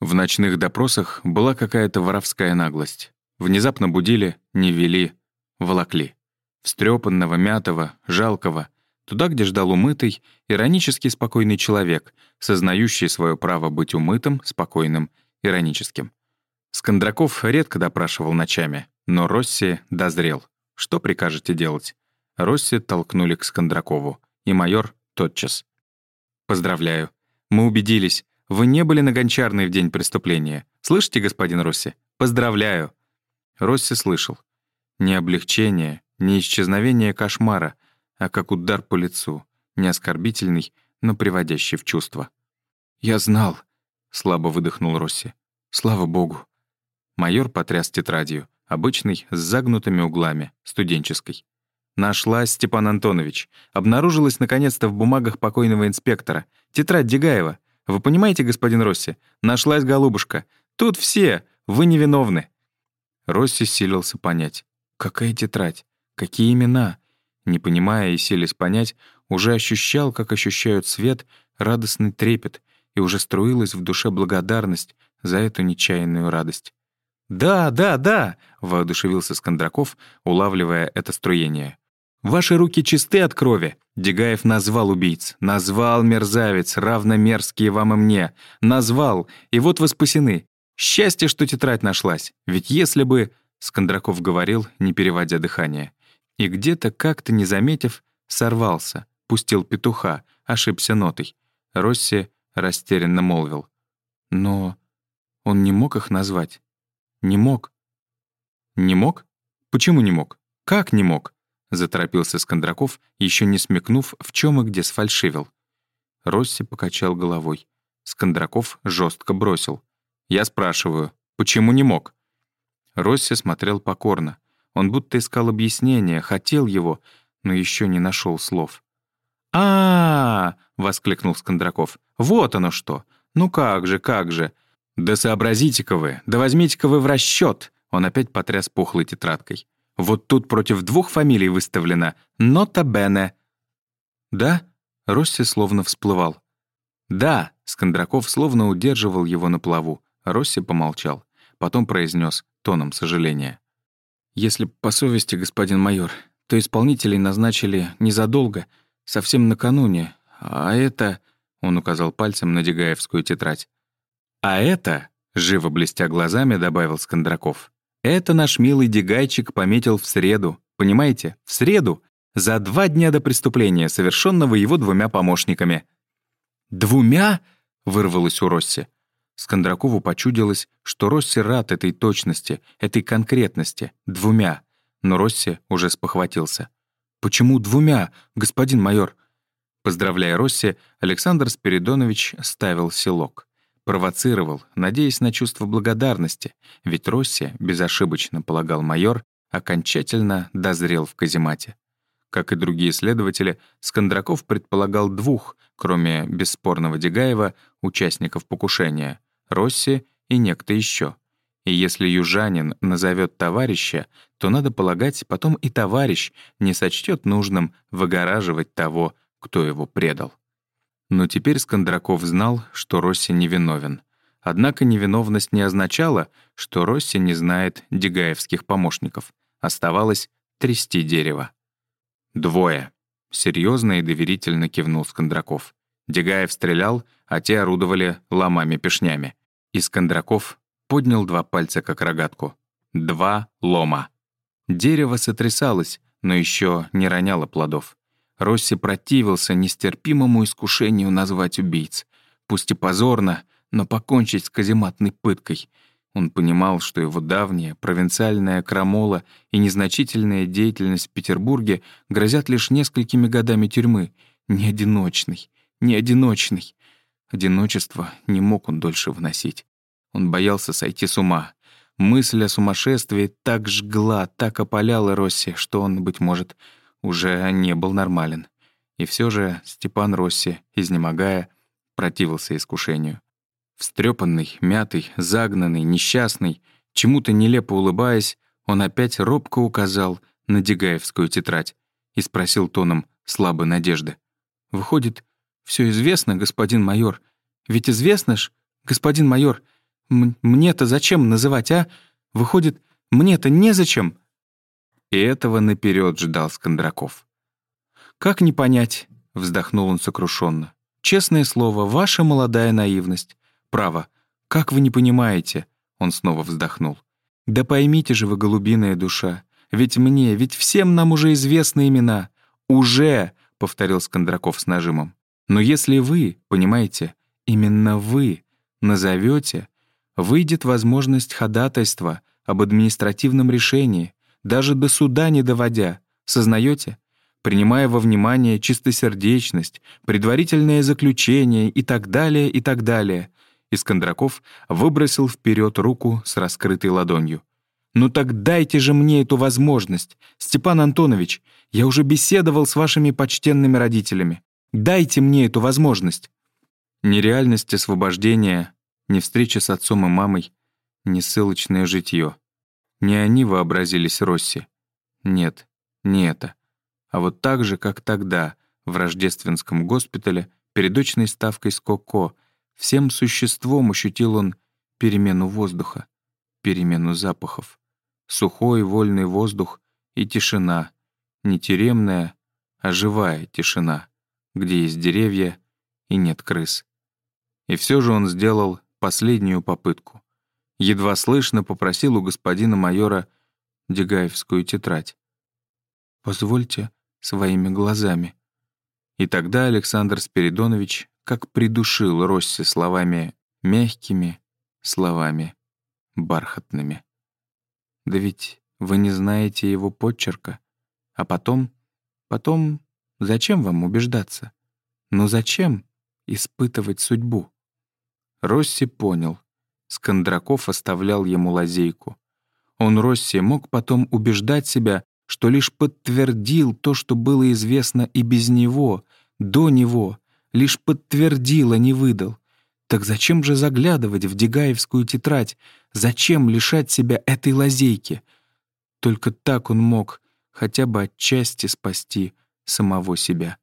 В ночных допросах была какая-то воровская наглость. Внезапно будили, не вели, волокли. Встрепанного, мятого, жалкого, Туда, где ждал умытый, иронически спокойный человек, сознающий свое право быть умытым, спокойным ироническим. Скандраков редко допрашивал ночами, но Росси дозрел. Что прикажете делать? Росси толкнули к Скандракову, и майор тотчас. «Поздравляю. Мы убедились. Вы не были на Гончарной в день преступления. Слышите, господин Росси? Поздравляю!» Росси слышал. Не облегчение, не исчезновение кошмара, а как удар по лицу, не оскорбительный, но приводящий в чувство. «Я знал», — слабо выдохнул Росси. «Слава богу». Майор потряс тетрадью, обычной, с загнутыми углами, студенческой. Нашлась, Степан Антонович. Обнаружилась, наконец-то, в бумагах покойного инспектора. Тетрадь Дегаева. Вы понимаете, господин Росси? Нашлась голубушка. Тут все. Вы невиновны. Росси силился понять. Какая тетрадь? Какие имена? Не понимая и селись понять, уже ощущал, как ощущают свет, радостный трепет, и уже струилась в душе благодарность за эту нечаянную радость. «Да, да, да!» — воодушевился Скандраков, улавливая это струение. Ваши руки чисты от крови. Дегаев назвал убийц. Назвал мерзавец, равномерзкие вам и мне. Назвал, и вот вы спасены. Счастье, что тетрадь нашлась. Ведь если бы... Скандраков говорил, не переводя дыхание. И где-то, как-то не заметив, сорвался, пустил петуха, ошибся нотой. Росси растерянно молвил. Но он не мог их назвать. Не мог. Не мог? Почему не мог? Как не мог? — заторопился Скандраков, еще не смекнув, в чем и где сфальшивил. Росси покачал головой. Скандраков жестко бросил. «Я спрашиваю, почему не мог?» Росси смотрел покорно. Он будто искал объяснения, хотел его, но еще не нашел слов. а, -а, -а воскликнул Скандраков. «Вот оно что! Ну как же, как же! Да сообразите-ка вы, да возьмите-ка вы в расчет!» Он опять потряс пухлой тетрадкой. Вот тут против двух фамилий выставлено «Нота Бене». «Да?» — Росси словно всплывал. «Да!» — Скандраков словно удерживал его на плаву. Росси помолчал. Потом произнес тоном сожаления. «Если по совести, господин майор, то исполнителей назначили незадолго, совсем накануне, а это...» — он указал пальцем на Дегаевскую тетрадь. «А это...» — живо блестя глазами добавил Скандраков. Это наш милый Дегайчик пометил в среду. Понимаете? В среду. За два дня до преступления, совершенного его двумя помощниками. «Двумя?» — вырвалось у Росси. Скандракову почудилось, что Росси рад этой точности, этой конкретности. Двумя. Но Росси уже спохватился. «Почему двумя, господин майор?» Поздравляя Росси, Александр Спиридонович ставил селок провоцировал, надеясь на чувство благодарности, ведь Росси, безошибочно полагал майор, окончательно дозрел в каземате. Как и другие следователи, Скандраков предполагал двух, кроме бесспорного Дегаева, участников покушения — Росси и некто еще. И если южанин назовет товарища, то, надо полагать, потом и товарищ не сочтет нужным выгораживать того, кто его предал. Но теперь Скандраков знал, что Росси невиновен. Однако невиновность не означала, что Росси не знает дегаевских помощников. Оставалось трясти дерево. «Двое», — серьезно и доверительно кивнул Скандраков. Дегаев стрелял, а те орудовали ломами-пешнями. И Скандраков поднял два пальца как рогатку. Два лома. Дерево сотрясалось, но еще не роняло плодов. Росси противился нестерпимому искушению назвать убийц. Пусть и позорно, но покончить с казематной пыткой. Он понимал, что его давняя провинциальная крамола и незначительная деятельность в Петербурге грозят лишь несколькими годами тюрьмы. Не одиночный, не одиночный. Одиночество не мог он дольше выносить. Он боялся сойти с ума. Мысль о сумасшествии так жгла, так опаляла Росси, что он, быть может, уже не был нормален. И все же Степан Росси, изнемогая, противился искушению. Встрепанный, мятый, загнанный, несчастный, чему-то нелепо улыбаясь, он опять робко указал на Дегаевскую тетрадь и спросил тоном слабой надежды. «Выходит, все известно, господин майор? Ведь известно ж, господин майор, мне-то зачем называть, а? Выходит, мне-то незачем?» И этого наперед ждал Скандраков. «Как не понять?» — вздохнул он сокрушенно. «Честное слово, ваша молодая наивность. Право, Как вы не понимаете?» Он снова вздохнул. «Да поймите же вы, голубиная душа, ведь мне, ведь всем нам уже известны имена. Уже!» — повторил Скандраков с нажимом. «Но если вы, понимаете, именно вы назовете, выйдет возможность ходатайства об административном решении, даже до суда не доводя. Сознаете? Принимая во внимание чистосердечность, предварительное заключение и так далее, и так далее. Искандраков выбросил вперед руку с раскрытой ладонью. «Ну так дайте же мне эту возможность, Степан Антонович. Я уже беседовал с вашими почтенными родителями. Дайте мне эту возможность». Нереальность освобождения, ни встреча с отцом и мамой, ни ссылочное житье. Не они вообразились Росси. Нет, не это. А вот так же, как тогда, в рождественском госпитале, перед очной ставкой с Коко, всем существом ощутил он перемену воздуха, перемену запахов. Сухой вольный воздух и тишина, не тюремная, а живая тишина, где есть деревья и нет крыс. И все же он сделал последнюю попытку. Едва слышно попросил у господина майора Дегаевскую тетрадь. «Позвольте своими глазами». И тогда Александр Спиридонович как придушил Росси словами мягкими, словами бархатными. Да ведь вы не знаете его подчерка. А потом... Потом... Зачем вам убеждаться? Ну зачем испытывать судьбу? Росси понял. Скандраков оставлял ему лазейку. Он, Росси, мог потом убеждать себя, что лишь подтвердил то, что было известно и без него, до него, лишь подтвердил, а не выдал. Так зачем же заглядывать в Дегаевскую тетрадь? Зачем лишать себя этой лазейки? Только так он мог хотя бы отчасти спасти самого себя.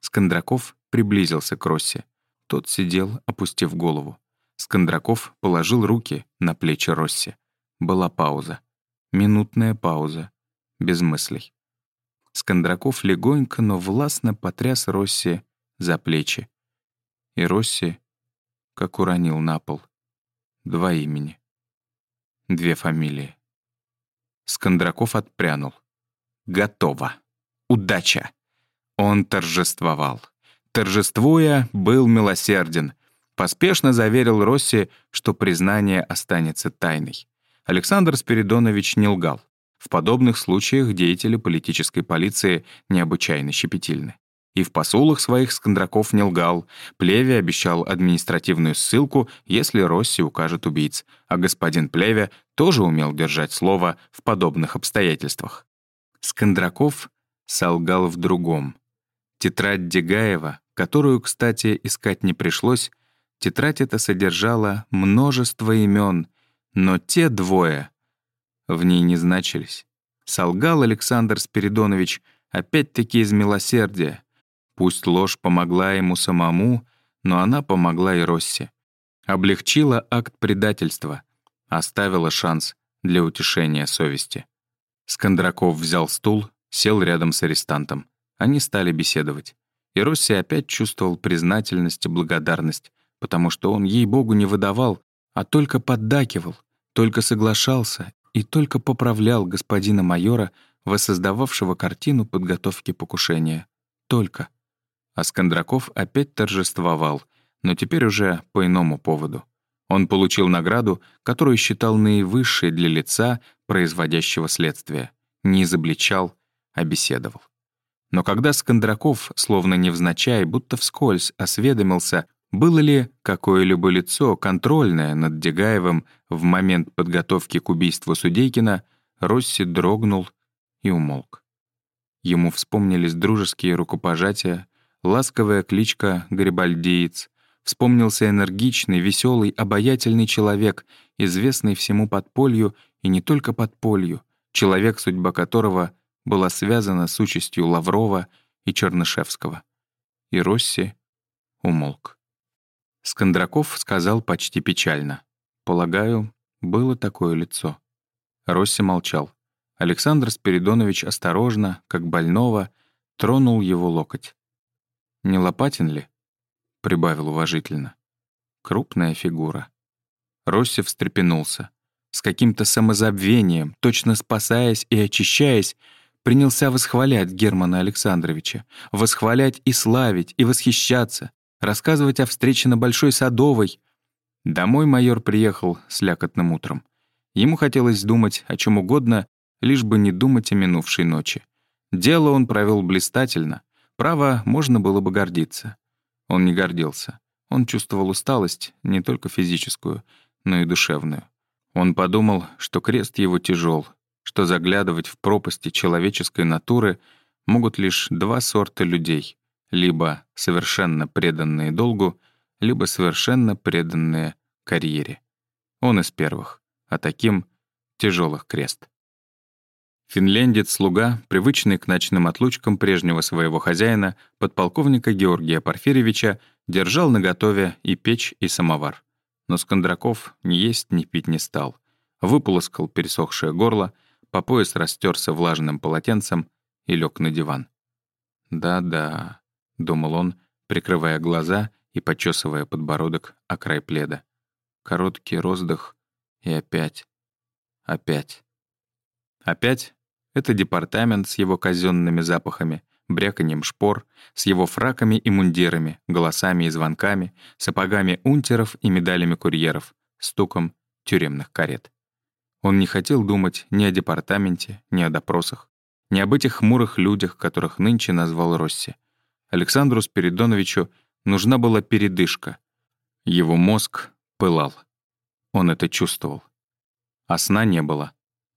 Скандраков приблизился к Росси. Тот сидел, опустив голову. Скандраков положил руки на плечи Росси. Была пауза. Минутная пауза. Без мыслей. Скандраков легонько, но властно потряс Росси за плечи. И Росси как уронил на пол. Два имени. Две фамилии. Скандраков отпрянул. Готово. Удача. Он торжествовал. Торжествуя, был милосерден. Поспешно заверил Росси, что признание останется тайной. Александр Спиридонович не лгал. В подобных случаях деятели политической полиции необычайно щепетильны. И в посулах своих Скандраков не лгал. Плеве обещал административную ссылку, если Росси укажет убийц. А господин Плеве тоже умел держать слово в подобных обстоятельствах. Скандраков солгал в другом. Тетрадь Дегаева, которую, кстати, искать не пришлось, тетрадь эта содержала множество имен, но те двое в ней не значились. Солгал Александр Спиридонович опять-таки из милосердия, Пусть ложь помогла ему самому, но она помогла и Росси. Облегчила акт предательства, оставила шанс для утешения совести. Скандраков взял стул, сел рядом с арестантом. Они стали беседовать. И Росси опять чувствовал признательность и благодарность, потому что он ей-богу не выдавал, а только поддакивал, только соглашался и только поправлял господина майора, воссоздававшего картину подготовки покушения. Только. А Скандраков опять торжествовал, но теперь уже по иному поводу. Он получил награду, которую считал наивысшей для лица, производящего следствие. Не изобличал, а беседовал. Но когда Скандраков, словно невзначай, будто вскользь осведомился, было ли какое-либо лицо контрольное над Дегаевым в момент подготовки к убийству Судейкина, Росси дрогнул и умолк. Ему вспомнились дружеские рукопожатия, ласковая кличка «Гарибальдиец», вспомнился энергичный, веселый, обаятельный человек, известный всему подполью и не только подполью, человек, судьба которого была связана с участью Лаврова и Чернышевского. И Росси умолк. Скандраков сказал почти печально. «Полагаю, было такое лицо». Росси молчал. Александр Спиридонович осторожно, как больного, тронул его локоть. «Не Лопатин ли?» — прибавил уважительно. «Крупная фигура. Росси встрепенулся. С каким-то самозабвением, точно спасаясь и очищаясь, принялся восхвалять Германа Александровича, восхвалять и славить, и восхищаться, рассказывать о встрече на Большой Садовой. Домой майор приехал с лякотным утром. Ему хотелось думать о чем угодно, лишь бы не думать о минувшей ночи. Дело он провел блистательно. Право, можно было бы гордиться. Он не гордился. Он чувствовал усталость, не только физическую, но и душевную. Он подумал, что крест его тяжел, что заглядывать в пропасти человеческой натуры могут лишь два сорта людей — либо совершенно преданные долгу, либо совершенно преданные карьере. Он из первых, а таким — тяжелых крест. Финляндец-слуга, привычный к ночным отлучкам прежнего своего хозяина, подполковника Георгия Порфирьевича, держал наготове и печь, и самовар. Но Скандраков ни есть, ни пить не стал. Выполоскал пересохшее горло, по пояс растерся влажным полотенцем и лег на диван. «Да-да», — думал он, прикрывая глаза и почесывая подбородок о край пледа. Короткий роздых и опять, опять. Опять это департамент с его казенными запахами, бряканьем шпор, с его фраками и мундирами, голосами и звонками, сапогами унтеров и медалями курьеров, стуком тюремных карет. Он не хотел думать ни о департаменте, ни о допросах, ни об этих хмурых людях, которых нынче назвал Росси. Александру Спиридоновичу нужна была передышка. Его мозг пылал. Он это чувствовал. А сна не было.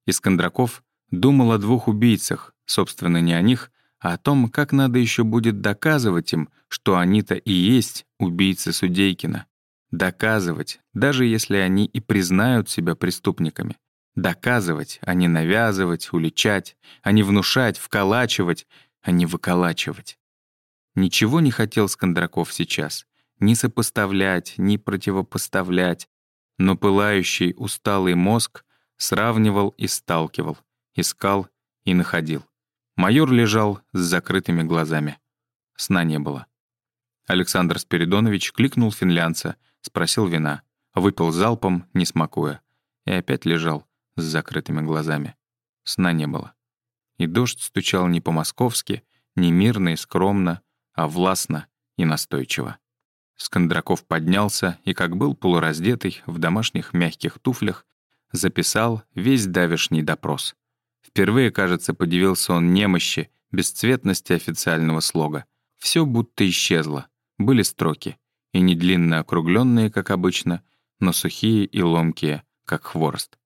Искандраков Думал о двух убийцах, собственно, не о них, а о том, как надо еще будет доказывать им, что они-то и есть убийцы Судейкина. Доказывать, даже если они и признают себя преступниками. Доказывать, а не навязывать, уличать, а не внушать, вколачивать, а не выколачивать. Ничего не хотел Скандраков сейчас. Ни сопоставлять, ни противопоставлять. Но пылающий, усталый мозг сравнивал и сталкивал искал и находил. Майор лежал с закрытыми глазами. Сна не было. Александр Спиридонович кликнул финлянца, спросил вина, выпил залпом, не смакуя, и опять лежал с закрытыми глазами. Сна не было. И дождь стучал не по-московски, не мирно и скромно, а властно и настойчиво. Скандраков поднялся и, как был полураздетый, в домашних мягких туфлях, записал весь давешний допрос. Впервые, кажется, подивился он немощи, бесцветности официального слога. Все будто исчезло. Были строки. И не длинно округленные, как обычно, но сухие и ломкие, как хворост.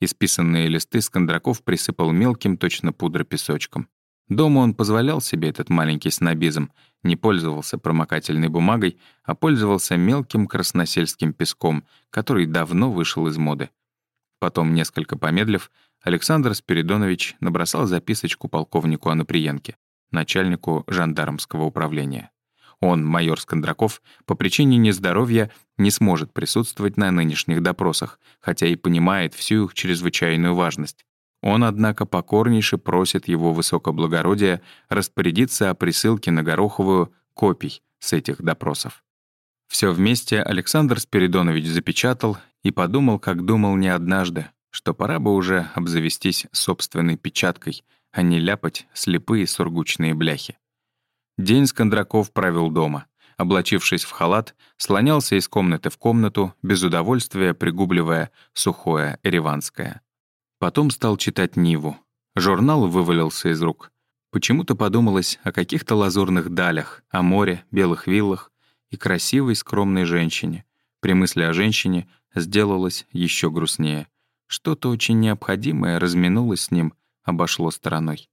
Исписанные листы Скандраков присыпал мелким, точно пудра песочком. Дома он позволял себе этот маленький снобизм, не пользовался промокательной бумагой, а пользовался мелким красносельским песком, который давно вышел из моды. Потом, несколько помедлив, Александр Спиридонович набросал записочку полковнику Анаприенке, начальнику жандармского управления. Он, майор Скандраков, по причине нездоровья не сможет присутствовать на нынешних допросах, хотя и понимает всю их чрезвычайную важность. Он, однако, покорнейше просит его высокоблагородия распорядиться о присылке на Гороховую копий с этих допросов. Все вместе Александр Спиридонович запечатал и подумал, как думал не однажды, что пора бы уже обзавестись собственной печаткой, а не ляпать слепые сургучные бляхи. День Скандраков провел дома. Облачившись в халат, слонялся из комнаты в комнату, без удовольствия пригубливая сухое эреванское. Потом стал читать Ниву. Журнал вывалился из рук. Почему-то подумалось о каких-то лазурных далях, о море, белых виллах и красивой скромной женщине. При мысли о женщине сделалось еще грустнее — что-то очень необходимое разминулось с ним, обошло стороной.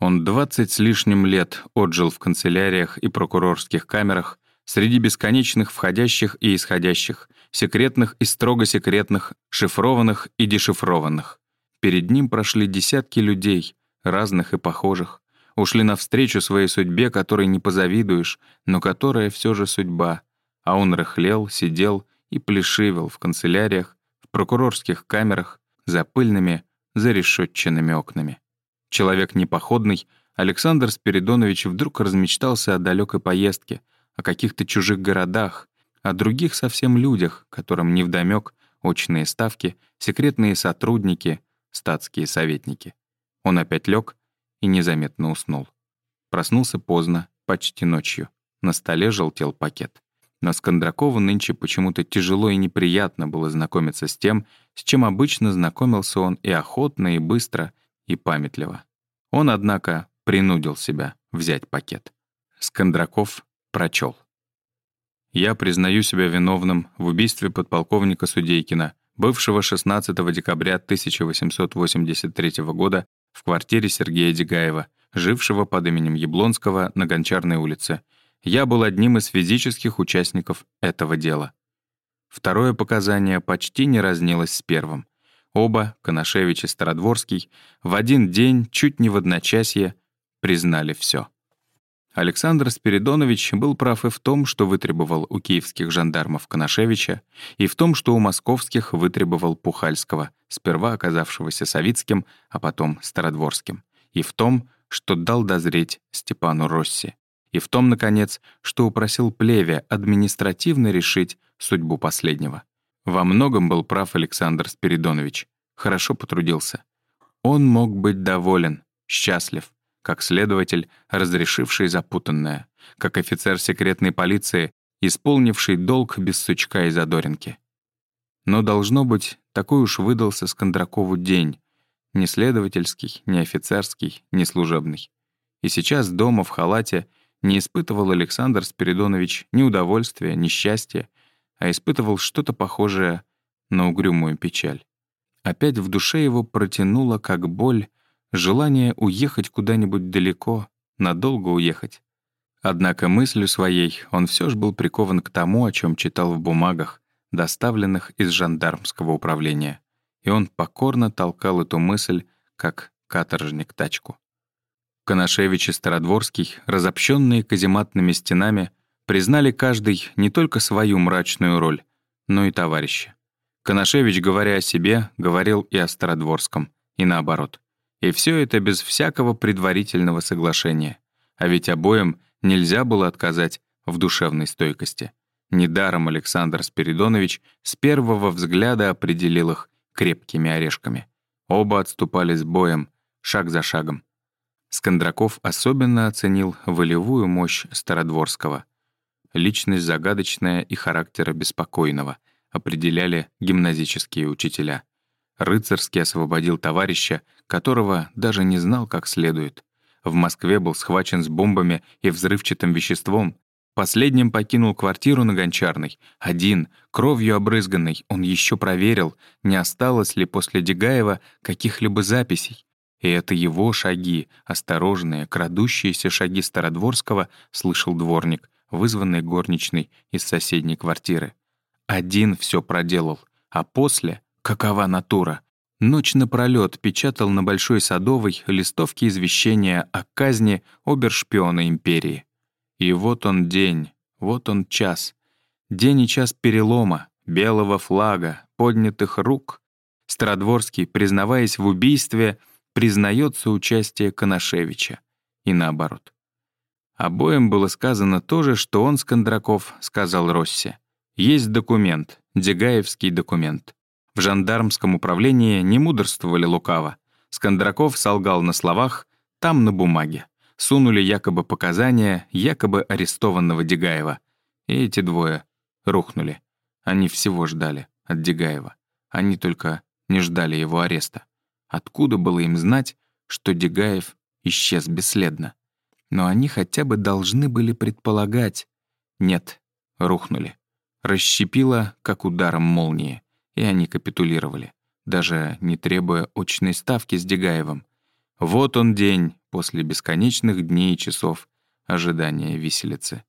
Он 20 с лишним лет отжил в канцеляриях и прокурорских камерах среди бесконечных входящих и исходящих, секретных и строго секретных, шифрованных и дешифрованных. Перед ним прошли десятки людей, разных и похожих, ушли навстречу своей судьбе, которой не позавидуешь, но которая все же судьба. А он рыхлел, сидел и плешивел в канцеляриях, прокурорских камерах, за пыльными, зарешетченными окнами. Человек непоходный, Александр Спиридонович вдруг размечтался о далекой поездке, о каких-то чужих городах, о других совсем людях, которым невдомёк очные ставки, секретные сотрудники, статские советники. Он опять лег и незаметно уснул. Проснулся поздно, почти ночью. На столе желтел пакет. Но Скандракову нынче почему-то тяжело и неприятно было знакомиться с тем, с чем обычно знакомился он и охотно, и быстро, и памятливо. Он, однако, принудил себя взять пакет. Скандраков прочел. «Я признаю себя виновным в убийстве подполковника Судейкина, бывшего 16 декабря 1883 года в квартире Сергея Дегаева, жившего под именем Яблонского на Гончарной улице. Я был одним из физических участников этого дела». Второе показание почти не разнилось с первым. Оба, Коношевич и Стародворский, в один день, чуть не в одночасье, признали все. Александр Спиридонович был прав и в том, что вытребовал у киевских жандармов Коношевича, и в том, что у московских вытребовал Пухальского, сперва оказавшегося Савицким, а потом Стародворским, и в том, что дал дозреть Степану Росси, и в том, наконец, что упросил Плеве административно решить судьбу последнего. Во многом был прав Александр Спиридонович. Хорошо потрудился. Он мог быть доволен, счастлив, как следователь, разрешивший запутанное, как офицер секретной полиции, исполнивший долг без сучка и задоринки. Но, должно быть, такой уж выдался Скандракову день, ни следовательский, ни офицерский, ни служебный. И сейчас дома в халате не испытывал Александр Спиридонович ни удовольствия, ни счастья, а испытывал что-то похожее на угрюмую печаль. Опять в душе его протянуло, как боль, желание уехать куда-нибудь далеко, надолго уехать. Однако мыслью своей он все же был прикован к тому, о чем читал в бумагах, доставленных из жандармского управления. И он покорно толкал эту мысль, как каторжник тачку. Коношевич и Стародворский, разобщенные казематными стенами, признали каждый не только свою мрачную роль, но и товарища. Коношевич, говоря о себе, говорил и о Стародворском, и наоборот. И все это без всякого предварительного соглашения. А ведь обоим нельзя было отказать в душевной стойкости. Недаром Александр Спиридонович с первого взгляда определил их крепкими орешками. Оба отступали с боем, шаг за шагом. Скандраков особенно оценил волевую мощь Стародворского. Личность загадочная и характера беспокойного определяли гимназические учителя. Рыцарский освободил товарища, которого даже не знал как следует. В Москве был схвачен с бомбами и взрывчатым веществом. Последним покинул квартиру на Гончарной. Один, кровью обрызганный, он еще проверил, не осталось ли после Дегаева каких-либо записей. И это его шаги, осторожные, крадущиеся шаги Стародворского, слышал дворник, вызванный горничной из соседней квартиры. Один все проделал, а после — какова натура? Ночь напролёт печатал на Большой Садовой листовки извещения о казни обершпиона империи. И вот он день, вот он час. День и час перелома, белого флага, поднятых рук. Стародворский, признаваясь в убийстве, признается участие Коношевича. И наоборот. Обоим было сказано то же, что он, Скандраков, сказал Росси. Есть документ, Дегаевский документ. В жандармском управлении не мудрствовали лукаво. Скандраков солгал на словах, там на бумаге. Сунули якобы показания якобы арестованного Дегаева. И эти двое рухнули. Они всего ждали от Дегаева. Они только не ждали его ареста. Откуда было им знать, что Дегаев исчез бесследно? Но они хотя бы должны были предполагать. Нет, рухнули. Расщепило, как ударом молнии и они капитулировали, даже не требуя очной ставки с Дегаевым. Вот он день после бесконечных дней и часов ожидания виселицы.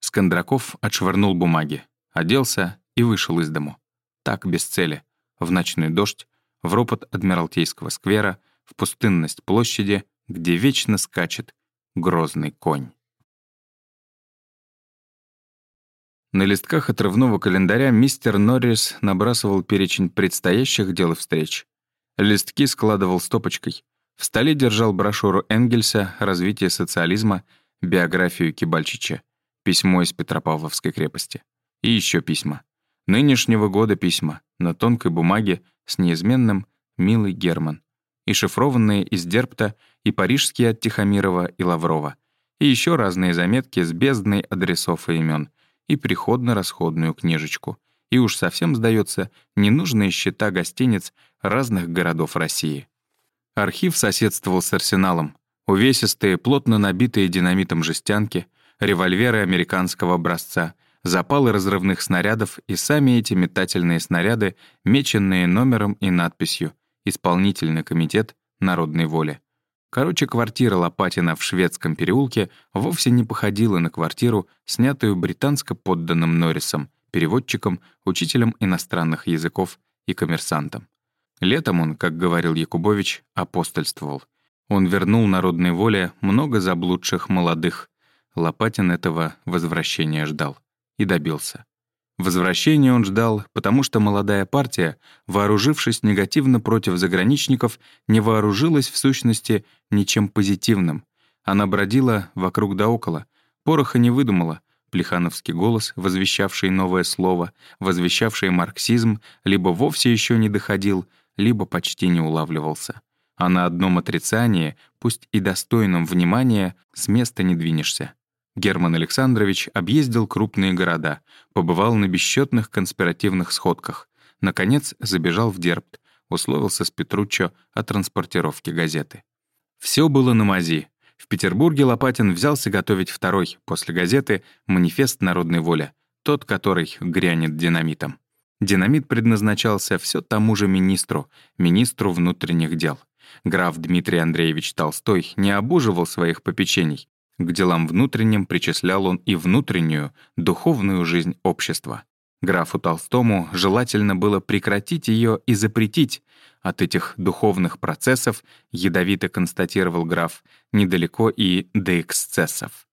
Скандраков отшвырнул бумаги, оделся и вышел из дому. Так, без цели, в ночной дождь, в ропот Адмиралтейского сквера, в пустынность площади, где вечно скачет грозный конь. На листках отрывного календаря мистер Норрис набрасывал перечень предстоящих дел и встреч. Листки складывал стопочкой. В столе держал брошюру Энгельса «Развитие социализма», биографию Кибальчича, письмо из Петропавловской крепости. И еще письма. Нынешнего года письма на тонкой бумаге с неизменным «Милый Герман» и шифрованные из Дерпта и парижские от Тихомирова и Лаврова, и еще разные заметки с бездной адресов и имен, и приходно-расходную книжечку, и уж совсем, сдается, ненужные счета гостиниц разных городов России. Архив соседствовал с арсеналом. Увесистые, плотно набитые динамитом жестянки, револьверы американского образца, запалы разрывных снарядов и сами эти метательные снаряды, меченные номером и надписью «Исполнительный комитет народной воли». Короче, квартира Лопатина в шведском переулке вовсе не походила на квартиру, снятую британско-подданным Норрисом, переводчиком, учителем иностранных языков и коммерсантом. Летом он, как говорил Якубович, апостольствовал. Он вернул народной воле много заблудших молодых. Лопатин этого возвращения ждал. И добился. Возвращения он ждал, потому что молодая партия, вооружившись негативно против заграничников, не вооружилась в сущности ничем позитивным. Она бродила вокруг да около, пороха не выдумала, плехановский голос, возвещавший новое слово, возвещавший марксизм, либо вовсе еще не доходил, либо почти не улавливался. А на одном отрицании, пусть и достойном внимания, с места не двинешься. Герман Александрович объездил крупные города, побывал на бесчетных конспиративных сходках. Наконец, забежал в Дербт, условился с Петруччо о транспортировке газеты. Все было на мази. В Петербурге Лопатин взялся готовить второй, после газеты, манифест народной воли, тот, который грянет динамитом. Динамит предназначался все тому же министру, министру внутренних дел. Граф Дмитрий Андреевич Толстой не обуживал своих попечений. К делам внутренним причислял он и внутреннюю, духовную жизнь общества. Графу Толстому желательно было прекратить ее и запретить. От этих духовных процессов, ядовито констатировал граф, недалеко и до эксцессов.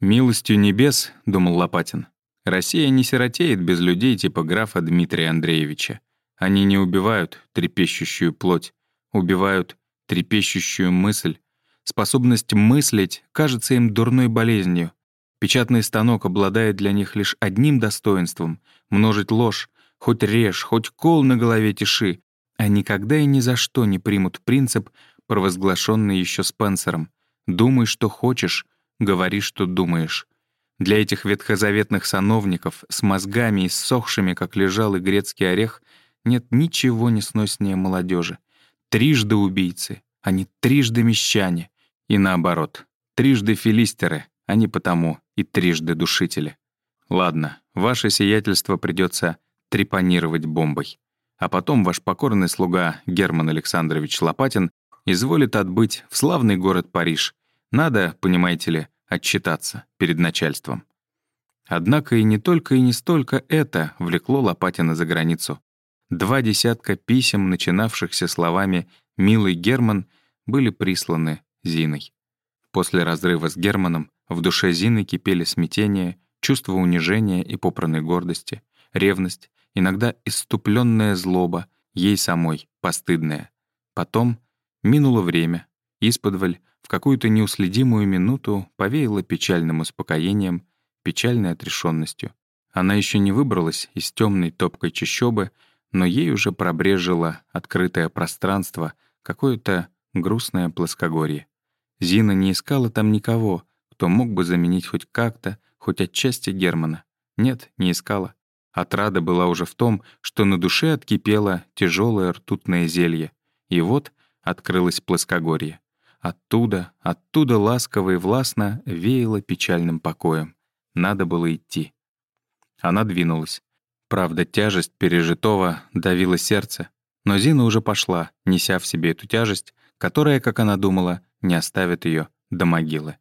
«Милостью небес», — думал Лопатин, Россия не сиротеет без людей типа графа Дмитрия Андреевича. Они не убивают трепещущую плоть, убивают трепещущую мысль. Способность мыслить кажется им дурной болезнью. Печатный станок обладает для них лишь одним достоинством — множить ложь, хоть режь, хоть кол на голове тиши, а никогда и ни за что не примут принцип, провозглашенный еще Спенсером. «Думай, что хочешь, говори, что думаешь». Для этих ветхозаветных сановников с мозгами иссохшими, как лежал и грецкий орех, нет ничего несноснее молодежи. Трижды убийцы, они трижды мещане. И наоборот, трижды филистеры, они потому и трижды душители. Ладно, ваше сиятельство придется трепанировать бомбой. А потом ваш покорный слуга Герман Александрович Лопатин изволит отбыть в славный город Париж. Надо, понимаете ли, отчитаться перед начальством. Однако и не только и не столько это влекло Лопатина за границу. Два десятка писем, начинавшихся словами «Милый Герман», были присланы Зиной. После разрыва с Германом в душе Зины кипели смятение, чувство унижения и попранной гордости, ревность, иногда иступленная злоба, ей самой, постыдная. Потом минуло время, исподволь в какую-то неуследимую минуту повеяло печальным успокоением, печальной отрешенностью. Она еще не выбралась из темной топкой чащобы, но ей уже пробрежило открытое пространство, какое-то грустное плоскогорье. Зина не искала там никого, кто мог бы заменить хоть как-то, хоть отчасти Германа. Нет, не искала. Отрада была уже в том, что на душе откипело тяжелое ртутное зелье. И вот открылось плоскогорье. Оттуда, оттуда ласково и властно веяло печальным покоем. Надо было идти. Она двинулась. Правда, тяжесть пережитого давила сердце, но Зина уже пошла, неся в себе эту тяжесть, которая, как она думала, не оставит ее до могилы.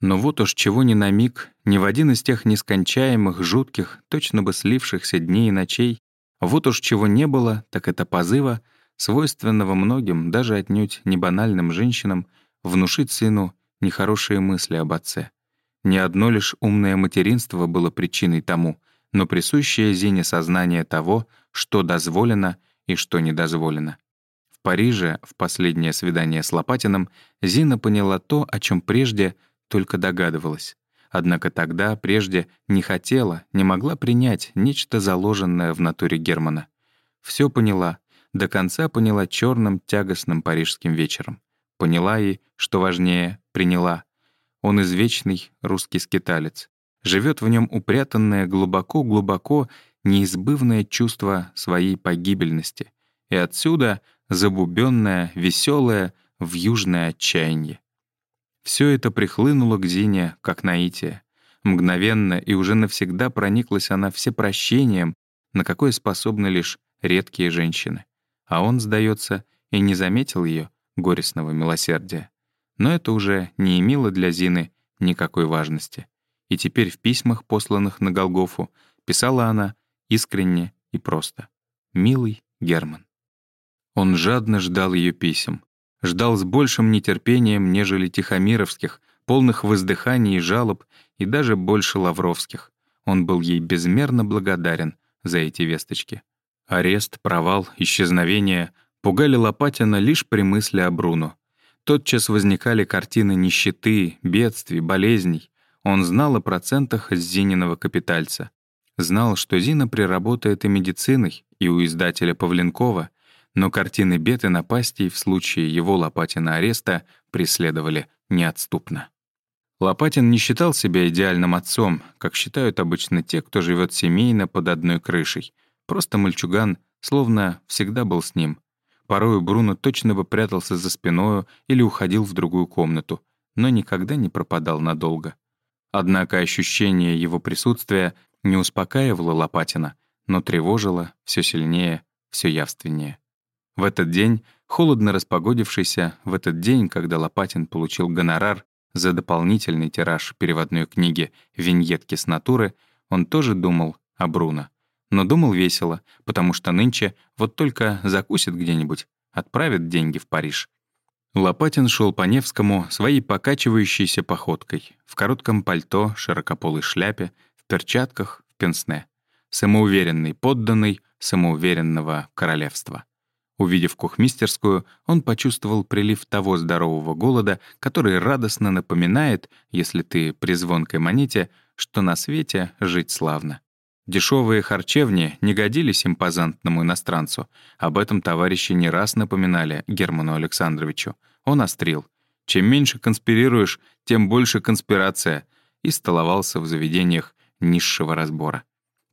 Но вот уж чего ни на миг, ни в один из тех нескончаемых, жутких, точно бы слившихся дней и ночей, вот уж чего не было, так это позыва — свойственного многим, даже отнюдь не банальным женщинам, внушить сыну нехорошие мысли об отце. Не одно лишь умное материнство было причиной тому, но присущее Зине сознание того, что дозволено и что не дозволено. Париже, в последнее свидание с Лопатиным, Зина поняла то, о чем прежде только догадывалась. Однако тогда, прежде, не хотела, не могла принять нечто заложенное в натуре Германа. Все поняла, до конца поняла черным тягостным парижским вечером. Поняла и, что важнее, приняла. Он извечный русский скиталец. Живет в нем упрятанное глубоко-глубоко неизбывное чувство своей погибельности. И отсюда забубенное, веселое, вьюжное отчаяние. Все это прихлынуло к Зине, как наитие. Мгновенно и уже навсегда прониклась она всепрощением, на какое способны лишь редкие женщины. А он, сдается, и не заметил ее горестного милосердия. Но это уже не имело для Зины никакой важности. И теперь в письмах, посланных на Голгофу, писала она искренне и просто. «Милый Герман». Он жадно ждал ее писем ждал с большим нетерпением, нежели Тихомировских, полных воздыханий и жалоб, и даже больше Лавровских. Он был ей безмерно благодарен за эти весточки. Арест, провал, исчезновение пугали Лопатина лишь при мысли о Бруно. Тотчас возникали картины нищеты, бедствий, болезней. Он знал о процентах с Зининого капитальца. Знал, что Зина приработает и медициной, и у издателя Павленкова, но картины бед и напастей в случае его Лопатина ареста преследовали неотступно. Лопатин не считал себя идеальным отцом, как считают обычно те, кто живет семейно под одной крышей. Просто мальчуган словно всегда был с ним. Порою Бруно точно бы прятался за спиною или уходил в другую комнату, но никогда не пропадал надолго. Однако ощущение его присутствия не успокаивало Лопатина, но тревожило все сильнее, все явственнее. В этот день, холодно распогодившийся, в этот день, когда Лопатин получил гонорар за дополнительный тираж переводной книги «Виньетки с натуры», он тоже думал о Бруно. Но думал весело, потому что нынче вот только закусит где-нибудь, отправит деньги в Париж. Лопатин шел по Невскому своей покачивающейся походкой, в коротком пальто, широкополой шляпе, в перчатках, в пенсне. Самоуверенный подданный самоуверенного королевства. Увидев кухмистерскую, он почувствовал прилив того здорового голода, который радостно напоминает, если ты при звонкой монете, что на свете жить славно. Дешевые харчевни не годились импозантному иностранцу. Об этом товарищи не раз напоминали Герману Александровичу. Он острил. Чем меньше конспирируешь, тем больше конспирация. И столовался в заведениях низшего разбора.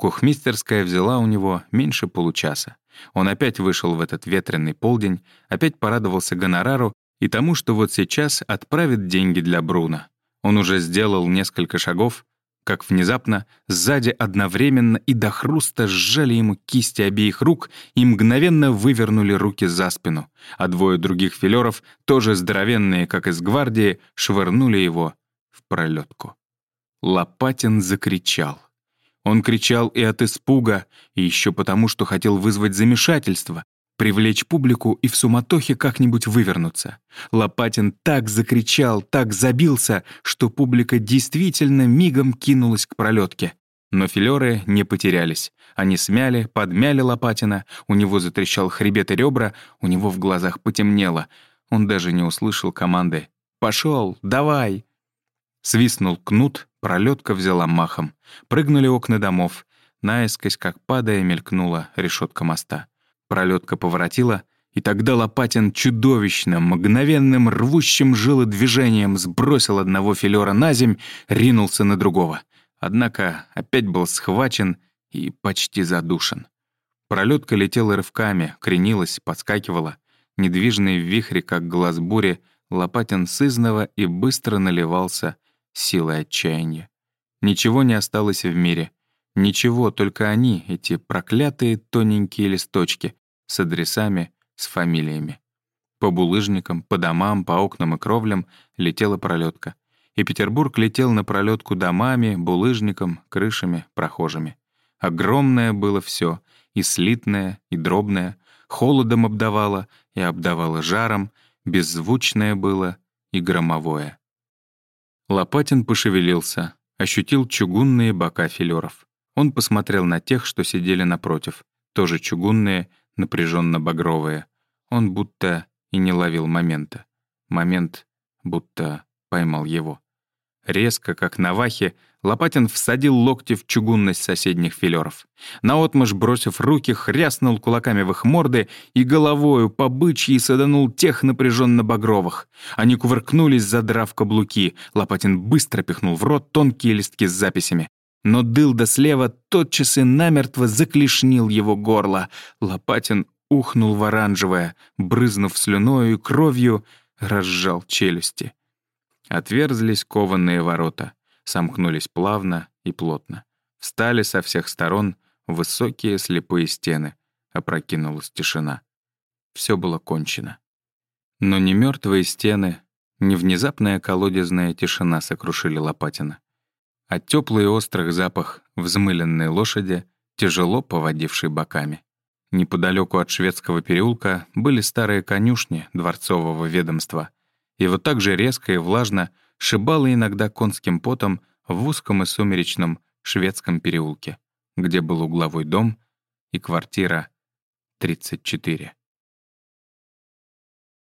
Кухмистерская взяла у него меньше получаса. Он опять вышел в этот ветреный полдень, опять порадовался гонорару и тому, что вот сейчас отправит деньги для Бруна. Он уже сделал несколько шагов, как внезапно сзади одновременно и до хруста сжали ему кисти обеих рук и мгновенно вывернули руки за спину, а двое других филеров, тоже здоровенные, как из гвардии, швырнули его в пролетку. Лопатин закричал. Он кричал и от испуга, и еще потому, что хотел вызвать замешательство, привлечь публику и в суматохе как-нибудь вывернуться. Лопатин так закричал, так забился, что публика действительно мигом кинулась к пролетке. Но филеры не потерялись. Они смяли, подмяли Лопатина, у него затрещал хребет и ребра, у него в глазах потемнело. Он даже не услышал команды «Пошел, давай!». Свистнул кнут, Пролетка взяла махом. Прыгнули окна домов. Наискось, как падая, мелькнула решетка моста. Пролетка поворотила, и тогда Лопатин чудовищным, мгновенным, рвущим жилы движением сбросил одного филера на земь, ринулся на другого. Однако опять был схвачен и почти задушен. Пролетка летела рывками, кренилась, подскакивала. Недвижный в вихре, как глаз бури, Лопатин сызново и быстро наливался силой отчаяния. Ничего не осталось в мире. Ничего, только они, эти проклятые тоненькие листочки с адресами, с фамилиями. По булыжникам, по домам, по окнам и кровлям летела пролетка. И Петербург летел на пролетку домами, булыжником, крышами, прохожими. Огромное было все, и слитное, и дробное, холодом обдавало и обдавало жаром, беззвучное было и громовое. Лопатин пошевелился, ощутил чугунные бока филеров. Он посмотрел на тех, что сидели напротив, тоже чугунные, напряженно багровые. Он будто и не ловил момента. Момент будто поймал его. Резко, как на вахе, Лопатин всадил локти в чугунность соседних филеров. Наотмашь, бросив руки, хряснул кулаками в их морды и головою по бычьи саданул тех напряженно-багровых. Они кувыркнулись, задрав каблуки. Лопатин быстро пихнул в рот тонкие листки с записями. Но дылда слева тотчас и намертво заклешнил его горло. Лопатин ухнул в оранжевое, брызнув слюною и кровью, разжал челюсти. Отверзлись кованые ворота, сомкнулись плавно и плотно. Встали со всех сторон высокие слепые стены, опрокинулась тишина. Все было кончено. Но ни мертвые стены, ни внезапная колодезная тишина сокрушили Лопатина. А теплый острых запах взмыленной лошади, тяжело поводившей боками. Неподалеку от шведского переулка были старые конюшни дворцового ведомства — вот так же резко и влажно шибало иногда конским потом в узком и сумеречном шведском переулке, где был угловой дом и квартира 34.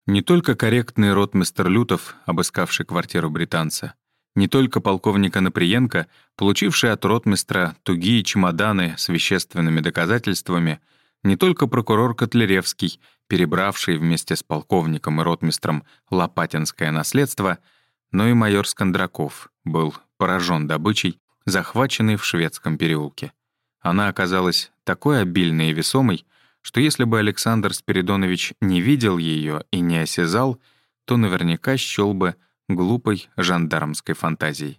Не только корректный ротмистер Лютов, обыскавший квартиру британца, не только полковник Анаприенко, получивший от ротмистра тугие чемоданы с вещественными доказательствами, не только прокурор Котляревский, перебравший вместе с полковником и ротмистром Лопатинское наследство, но и майор Скандраков был поражен добычей, захваченной в шведском переулке. Она оказалась такой обильной и весомой, что если бы Александр Спиридонович не видел ее и не осязал, то наверняка счел бы глупой жандармской фантазией.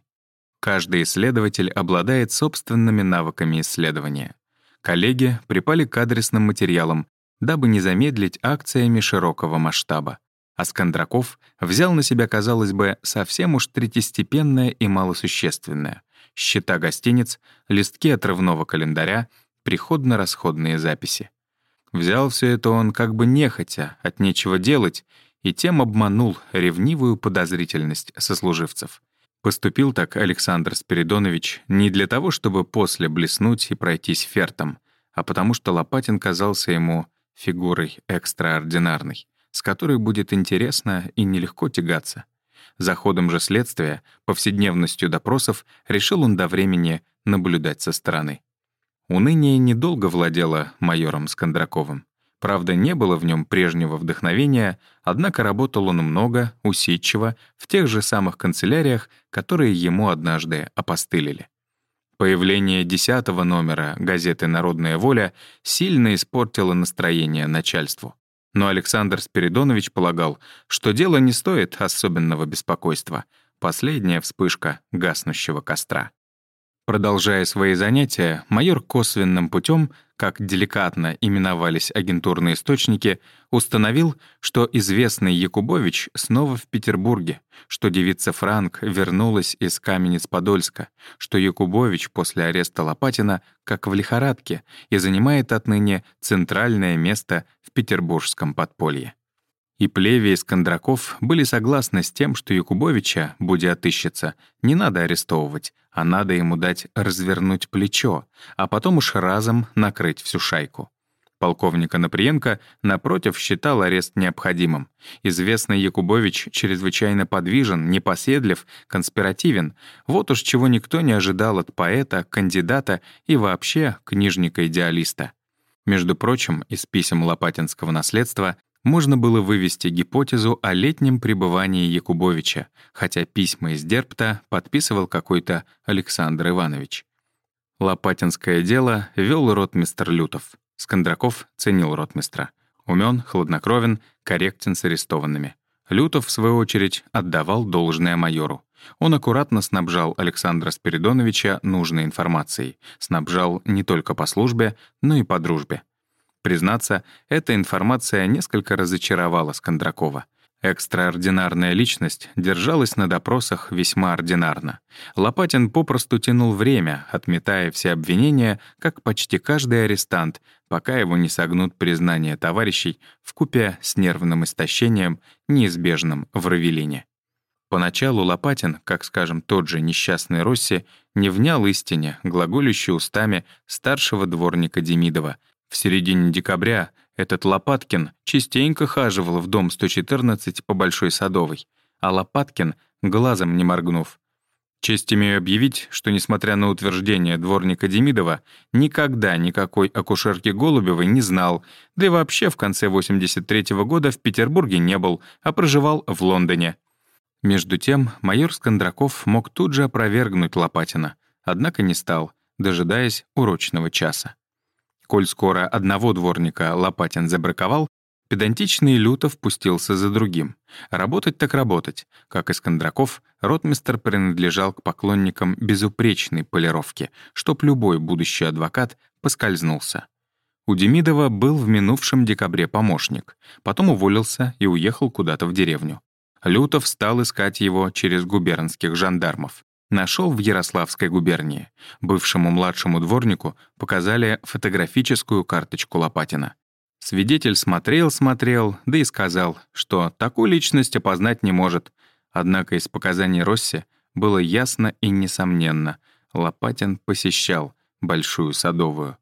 Каждый исследователь обладает собственными навыками исследования. Коллеги припали к адресным материалам, дабы не замедлить акциями широкого масштаба. А Скандраков взял на себя, казалось бы, совсем уж третьестепенное и малосущественное. Счета гостиниц, листки отрывного календаря, приходно-расходные записи. Взял все это он как бы нехотя, от нечего делать, и тем обманул ревнивую подозрительность сослуживцев. Поступил так Александр Спиридонович не для того, чтобы после блеснуть и пройтись фертом, а потому что Лопатин казался ему фигурой экстраординарной, с которой будет интересно и нелегко тягаться. За ходом же следствия, повседневностью допросов, решил он до времени наблюдать со стороны. Уныние недолго владело майором Скандраковым. Правда, не было в нем прежнего вдохновения, однако работал он много, усидчиво, в тех же самых канцеляриях, которые ему однажды опостылили. Появление десятого номера газеты «Народная воля» сильно испортило настроение начальству. Но Александр Спиридонович полагал, что дело не стоит особенного беспокойства. Последняя вспышка гаснущего костра. Продолжая свои занятия, майор косвенным путем, как деликатно именовались агентурные источники, установил, что известный Якубович снова в Петербурге, что девица Франк вернулась из Каменец-Подольска, что Якубович после ареста Лопатина как в лихорадке и занимает отныне центральное место в петербургском подполье. И Плевий и Скандраков были согласны с тем, что Якубовича, будь отыщется, не надо арестовывать, а надо ему дать развернуть плечо, а потом уж разом накрыть всю шайку. Полковник Анаприенко, напротив, считал арест необходимым. Известный Якубович чрезвычайно подвижен, непоседлив, конспиративен. Вот уж чего никто не ожидал от поэта, кандидата и вообще книжника-идеалиста. Между прочим, из писем Лопатинского наследства можно было вывести гипотезу о летнем пребывании Якубовича, хотя письма из Дерпта подписывал какой-то Александр Иванович. Лопатинское дело вел ротмистр Лютов. Скандраков ценил ротмистра. Умен, хладнокровен, корректен с арестованными. Лютов, в свою очередь, отдавал должное майору. Он аккуратно снабжал Александра Спиридоновича нужной информацией. Снабжал не только по службе, но и по дружбе. Признаться, эта информация несколько разочаровала Скандракова. Экстраординарная личность держалась на допросах весьма ординарно. Лопатин попросту тянул время, отметая все обвинения, как почти каждый арестант, пока его не согнут признания товарищей в купе с нервным истощением, неизбежным в Равелине. Поначалу Лопатин, как, скажем, тот же несчастный Росси, не внял истине, глаголющей устами старшего дворника Демидова — в середине декабря этот Лопаткин частенько хаживал в дом 114 по Большой Садовой, а Лопаткин, глазом не моргнув, Честь имею объявить, что, несмотря на утверждение дворника Демидова, никогда никакой акушерки Голубевой не знал, да и вообще в конце 83 -го года в Петербурге не был, а проживал в Лондоне. Между тем, майор Скандраков мог тут же опровергнуть Лопатина, однако не стал, дожидаясь урочного часа. Коль скоро одного дворника Лопатин забраковал, Педантичный Лютов пустился за другим. Работать так работать. Как и Скандраков, ротмистер принадлежал к поклонникам безупречной полировки, чтоб любой будущий адвокат поскользнулся. У Демидова был в минувшем декабре помощник, потом уволился и уехал куда-то в деревню. Лютов стал искать его через губернских жандармов. Нашел в Ярославской губернии. Бывшему младшему дворнику показали фотографическую карточку Лопатина. Свидетель смотрел-смотрел, да и сказал, что такую личность опознать не может. Однако из показаний Росси было ясно и несомненно. Лопатин посещал Большую Садовую.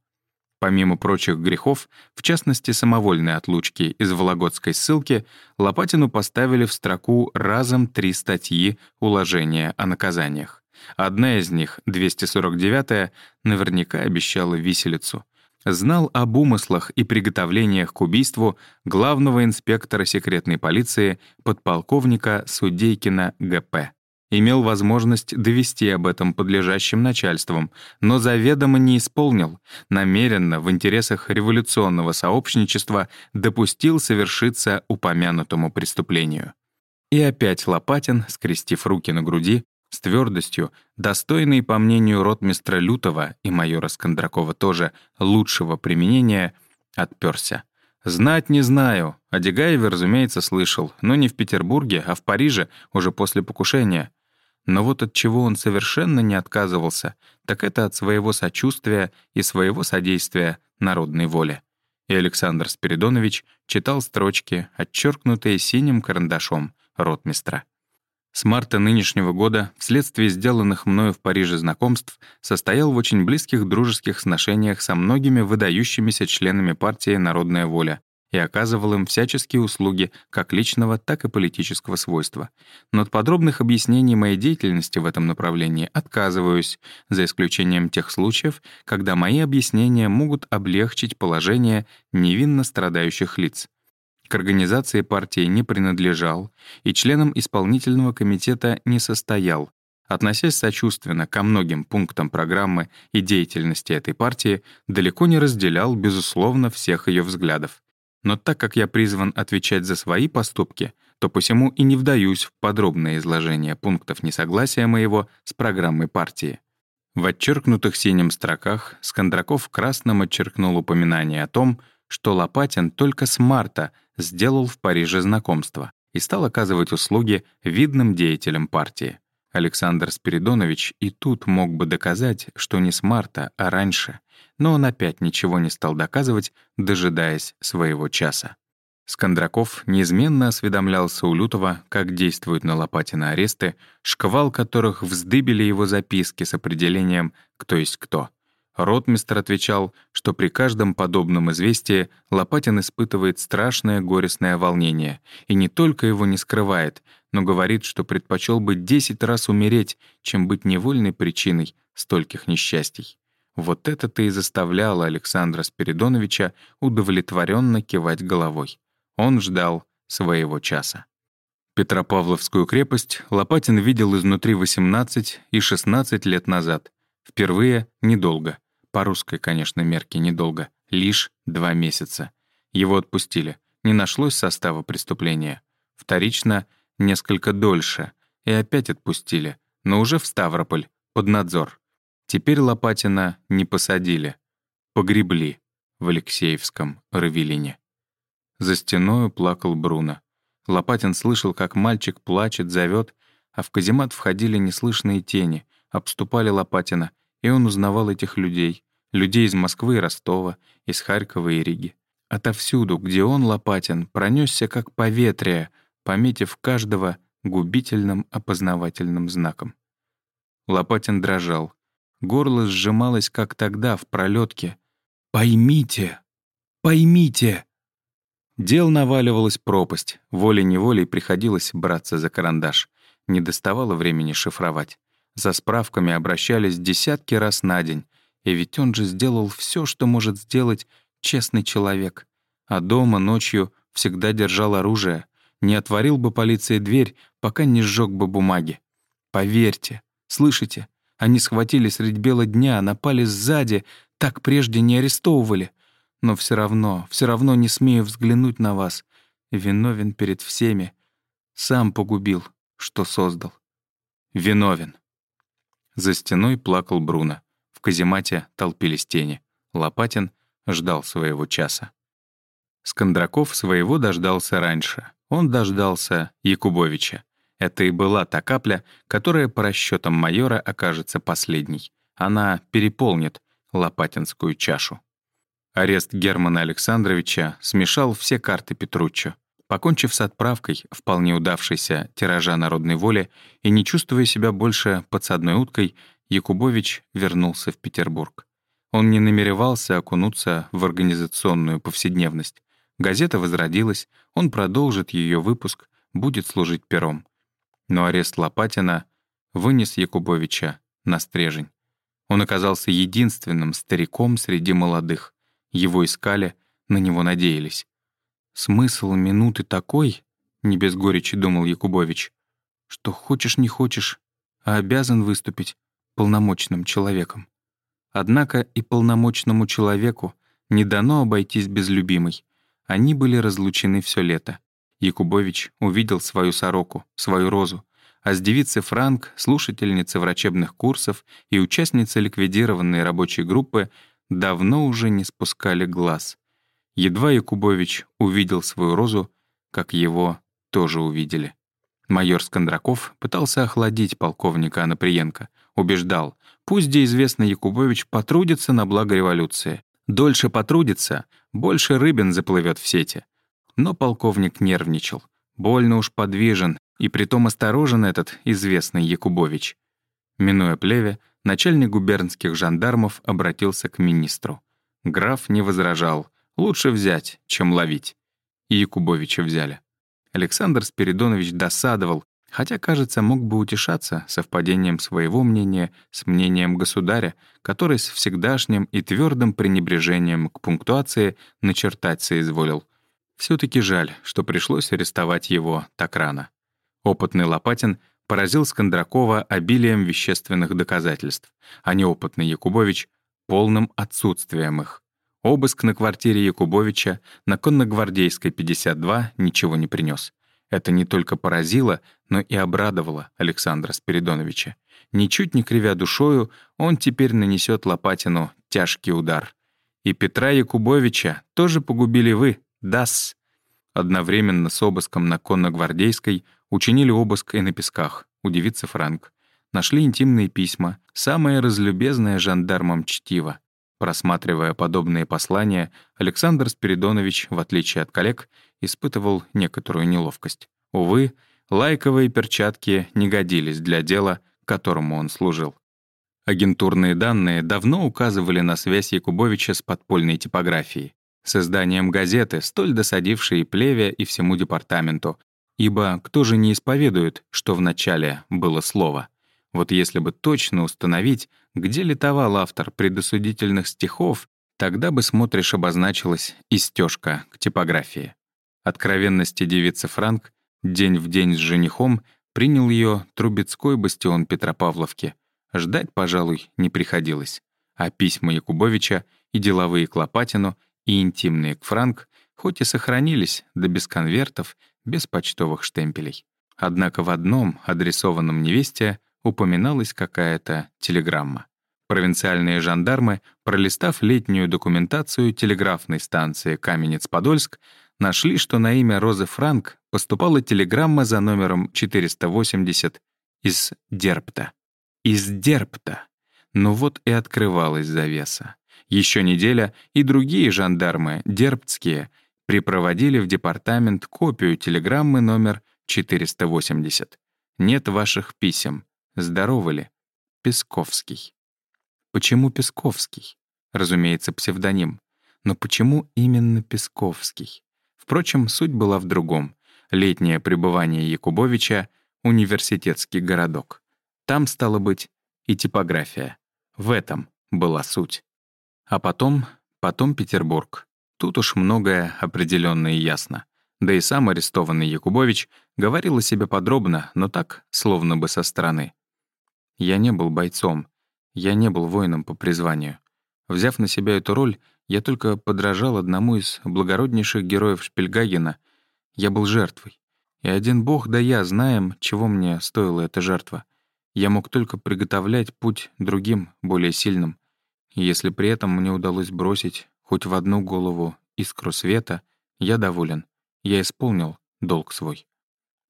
Помимо прочих грехов, в частности самовольной отлучки из Вологодской ссылки, Лопатину поставили в строку разом три статьи уложения о наказаниях. Одна из них, 249-я, наверняка обещала виселицу знал об умыслах и приготовлениях к убийству главного инспектора секретной полиции подполковника Судейкина ГП. Имел возможность довести об этом подлежащим начальством, но заведомо не исполнил, намеренно в интересах революционного сообщничества допустил совершиться упомянутому преступлению. И опять Лопатин, скрестив руки на груди, с твердостью, достойной, по мнению ротмистра Лютова и майора Скандракова тоже, лучшего применения, отперся. «Знать не знаю. О Дегаеве, разумеется, слышал, но не в Петербурге, а в Париже, уже после покушения. Но вот от чего он совершенно не отказывался, так это от своего сочувствия и своего содействия народной воле». И Александр Спиридонович читал строчки, отчеркнутые синим карандашом ротмистра. С марта нынешнего года, вследствие сделанных мною в Париже знакомств, состоял в очень близких дружеских сношениях со многими выдающимися членами партии «Народная воля» и оказывал им всяческие услуги как личного, так и политического свойства. Но от подробных объяснений моей деятельности в этом направлении отказываюсь, за исключением тех случаев, когда мои объяснения могут облегчить положение невинно страдающих лиц к организации партии не принадлежал и членом исполнительного комитета не состоял, относясь сочувственно ко многим пунктам программы и деятельности этой партии, далеко не разделял, безусловно, всех ее взглядов. Но так как я призван отвечать за свои поступки, то посему и не вдаюсь в подробное изложение пунктов несогласия моего с программой партии. В отчеркнутых синим строках Скандраков красным отчеркнул упоминание о том, что Лопатин только с марта сделал в Париже знакомство и стал оказывать услуги видным деятелям партии. Александр Спиридонович и тут мог бы доказать, что не с марта, а раньше, но он опять ничего не стал доказывать, дожидаясь своего часа. Скандраков неизменно осведомлялся у Лютова, как действуют на Лопатина аресты, шквал которых вздыбили его записки с определением «кто есть кто». Ротмистр отвечал, что при каждом подобном известии Лопатин испытывает страшное горестное волнение, и не только его не скрывает, но говорит, что предпочел бы десять раз умереть, чем быть невольной причиной стольких несчастий. Вот это-то и заставляло Александра Спиридоновича удовлетворенно кивать головой. Он ждал своего часа. Петропавловскую крепость Лопатин видел изнутри 18 и 16 лет назад. Впервые недолго. По русской, конечно, мерке недолго. Лишь два месяца. Его отпустили. Не нашлось состава преступления. Вторично — несколько дольше. И опять отпустили. Но уже в Ставрополь, под надзор. Теперь Лопатина не посадили. Погребли в Алексеевском Равелине. За стеною плакал Бруно. Лопатин слышал, как мальчик плачет, зовет, а в каземат входили неслышные тени, обступали Лопатина, и он узнавал этих людей, людей из Москвы и Ростова, из Харькова и Риги. Отовсюду, где он, Лопатин, пронесся как поветрие, пометив каждого губительным опознавательным знаком. Лопатин дрожал. Горло сжималось, как тогда, в пролетке. «Поймите! Поймите!» Дел наваливалась пропасть, волей-неволей приходилось браться за карандаш. Не доставало времени шифровать. За справками обращались десятки раз на день. И ведь он же сделал все, что может сделать честный человек. А дома ночью всегда держал оружие. Не отворил бы полиции дверь, пока не сжег бы бумаги. Поверьте, слышите, они схватили средь бела дня, напали сзади, так прежде не арестовывали. Но все равно, все равно не смею взглянуть на вас. Виновен перед всеми. Сам погубил, что создал. Виновен. За стеной плакал Бруно. В каземате толпились тени. Лопатин ждал своего часа. Скандраков своего дождался раньше. Он дождался Якубовича. Это и была та капля, которая по расчетам майора окажется последней. Она переполнит Лопатинскую чашу. Арест Германа Александровича смешал все карты Петруччо. Покончив с отправкой вполне удавшейся тиража народной воли и не чувствуя себя больше подсадной уткой, Якубович вернулся в Петербург. Он не намеревался окунуться в организационную повседневность. Газета возродилась, он продолжит ее выпуск, будет служить пером. Но арест Лопатина вынес Якубовича на стрежень. Он оказался единственным стариком среди молодых. Его искали, на него надеялись. «Смысл минуты такой, — не без горечи думал Якубович, — что хочешь не хочешь, а обязан выступить полномочным человеком. Однако и полномочному человеку не дано обойтись без любимой. Они были разлучены все лето. Якубович увидел свою сороку, свою розу, а с девицы Франк, слушательницы врачебных курсов и участницы ликвидированной рабочей группы давно уже не спускали глаз. Едва Якубович увидел свою розу, как его тоже увидели. Майор Скандраков пытался охладить полковника Анаприенко, убеждал, пусть где известный Якубович потрудится на благо революции. Дольше потрудится, больше рыбин заплывет в сети. Но полковник нервничал. Больно уж подвижен, и притом осторожен этот известный Якубович. Минуя плеве, начальник губернских жандармов обратился к министру. Граф не возражал — Лучше взять, чем ловить. И Якубовича взяли. Александр Спиридонович досадовал, хотя, кажется, мог бы утешаться совпадением своего мнения с мнением государя, который с всегдашним и твердым пренебрежением к пунктуации начертать соизволил. все таки жаль, что пришлось арестовать его так рано. Опытный Лопатин поразил Скандракова обилием вещественных доказательств, а неопытный Якубович — полным отсутствием их. Обыск на квартире Якубовича на Конногвардейской, 52, ничего не принес. Это не только поразило, но и обрадовало Александра Спиридоновича. Ничуть не кривя душою, он теперь нанесет Лопатину тяжкий удар. И Петра Якубовича тоже погубили вы, дас. Одновременно с обыском на Конногвардейской учинили обыск и на Песках, удивится Франк. Нашли интимные письма, самое разлюбезное жандармам чтиво. Просматривая подобные послания, Александр Спиридонович, в отличие от коллег, испытывал некоторую неловкость. Увы, лайковые перчатки не годились для дела, которому он служил. Агентурные данные давно указывали на связь Якубовича с подпольной типографией, с изданием газеты, столь досадившей Плеве и всему департаменту, ибо кто же не исповедует, что в начале было слово? Вот если бы точно установить, где литовал автор предосудительных стихов, тогда бы, смотришь, обозначилась и стежка к типографии. Откровенности девицы Франк день в день с женихом принял ее Трубецкой бастион Петропавловки. Ждать, пожалуй, не приходилось. А письма Якубовича и деловые к Лопатину, и интимные к Франк хоть и сохранились, да без конвертов, без почтовых штемпелей. Однако в одном, адресованном невесте, упоминалась какая-то телеграмма. Провинциальные жандармы, пролистав летнюю документацию телеграфной станции Каменец-Подольск, нашли, что на имя Розы Франк поступала телеграмма за номером 480 из Дерпта. Из Дерпта. Ну вот и открывалась завеса. Еще неделя, и другие жандармы, дерптские, припроводили в департамент копию телеграммы номер 480. Нет ваших писем. Здоровы ли? Песковский. Почему Песковский? Разумеется, псевдоним. Но почему именно Песковский? Впрочем, суть была в другом. Летнее пребывание Якубовича — университетский городок. Там, стало быть, и типография. В этом была суть. А потом, потом Петербург. Тут уж многое определенно и ясно. Да и сам арестованный Якубович говорил о себе подробно, но так, словно бы со стороны. Я не был бойцом, я не был воином по призванию. Взяв на себя эту роль, я только подражал одному из благороднейших героев Шпильгагена. Я был жертвой. И один бог да я знаем, чего мне стоила эта жертва. Я мог только приготовлять путь другим, более сильным. И если при этом мне удалось бросить хоть в одну голову искру света, я доволен. Я исполнил долг свой.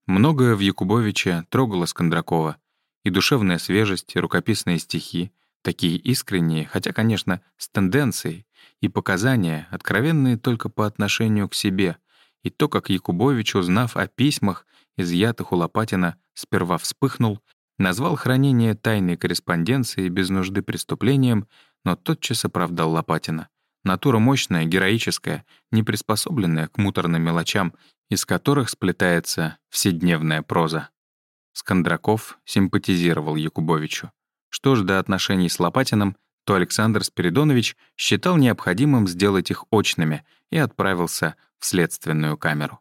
Многое в Якубовиче трогало Скандракова. И душевная свежесть, и рукописные стихи, такие искренние, хотя, конечно, с тенденцией, и показания, откровенные только по отношению к себе, и то, как Якубович, узнав о письмах, изъятых у Лопатина, сперва вспыхнул, назвал хранение тайной корреспонденции без нужды преступлением, но тотчас оправдал Лопатина. Натура мощная, героическая, не приспособленная к муторным мелочам, из которых сплетается вседневная проза. Скандраков симпатизировал Якубовичу. Что ж до отношений с Лопатиным, то Александр Спиридонович считал необходимым сделать их очными и отправился в следственную камеру.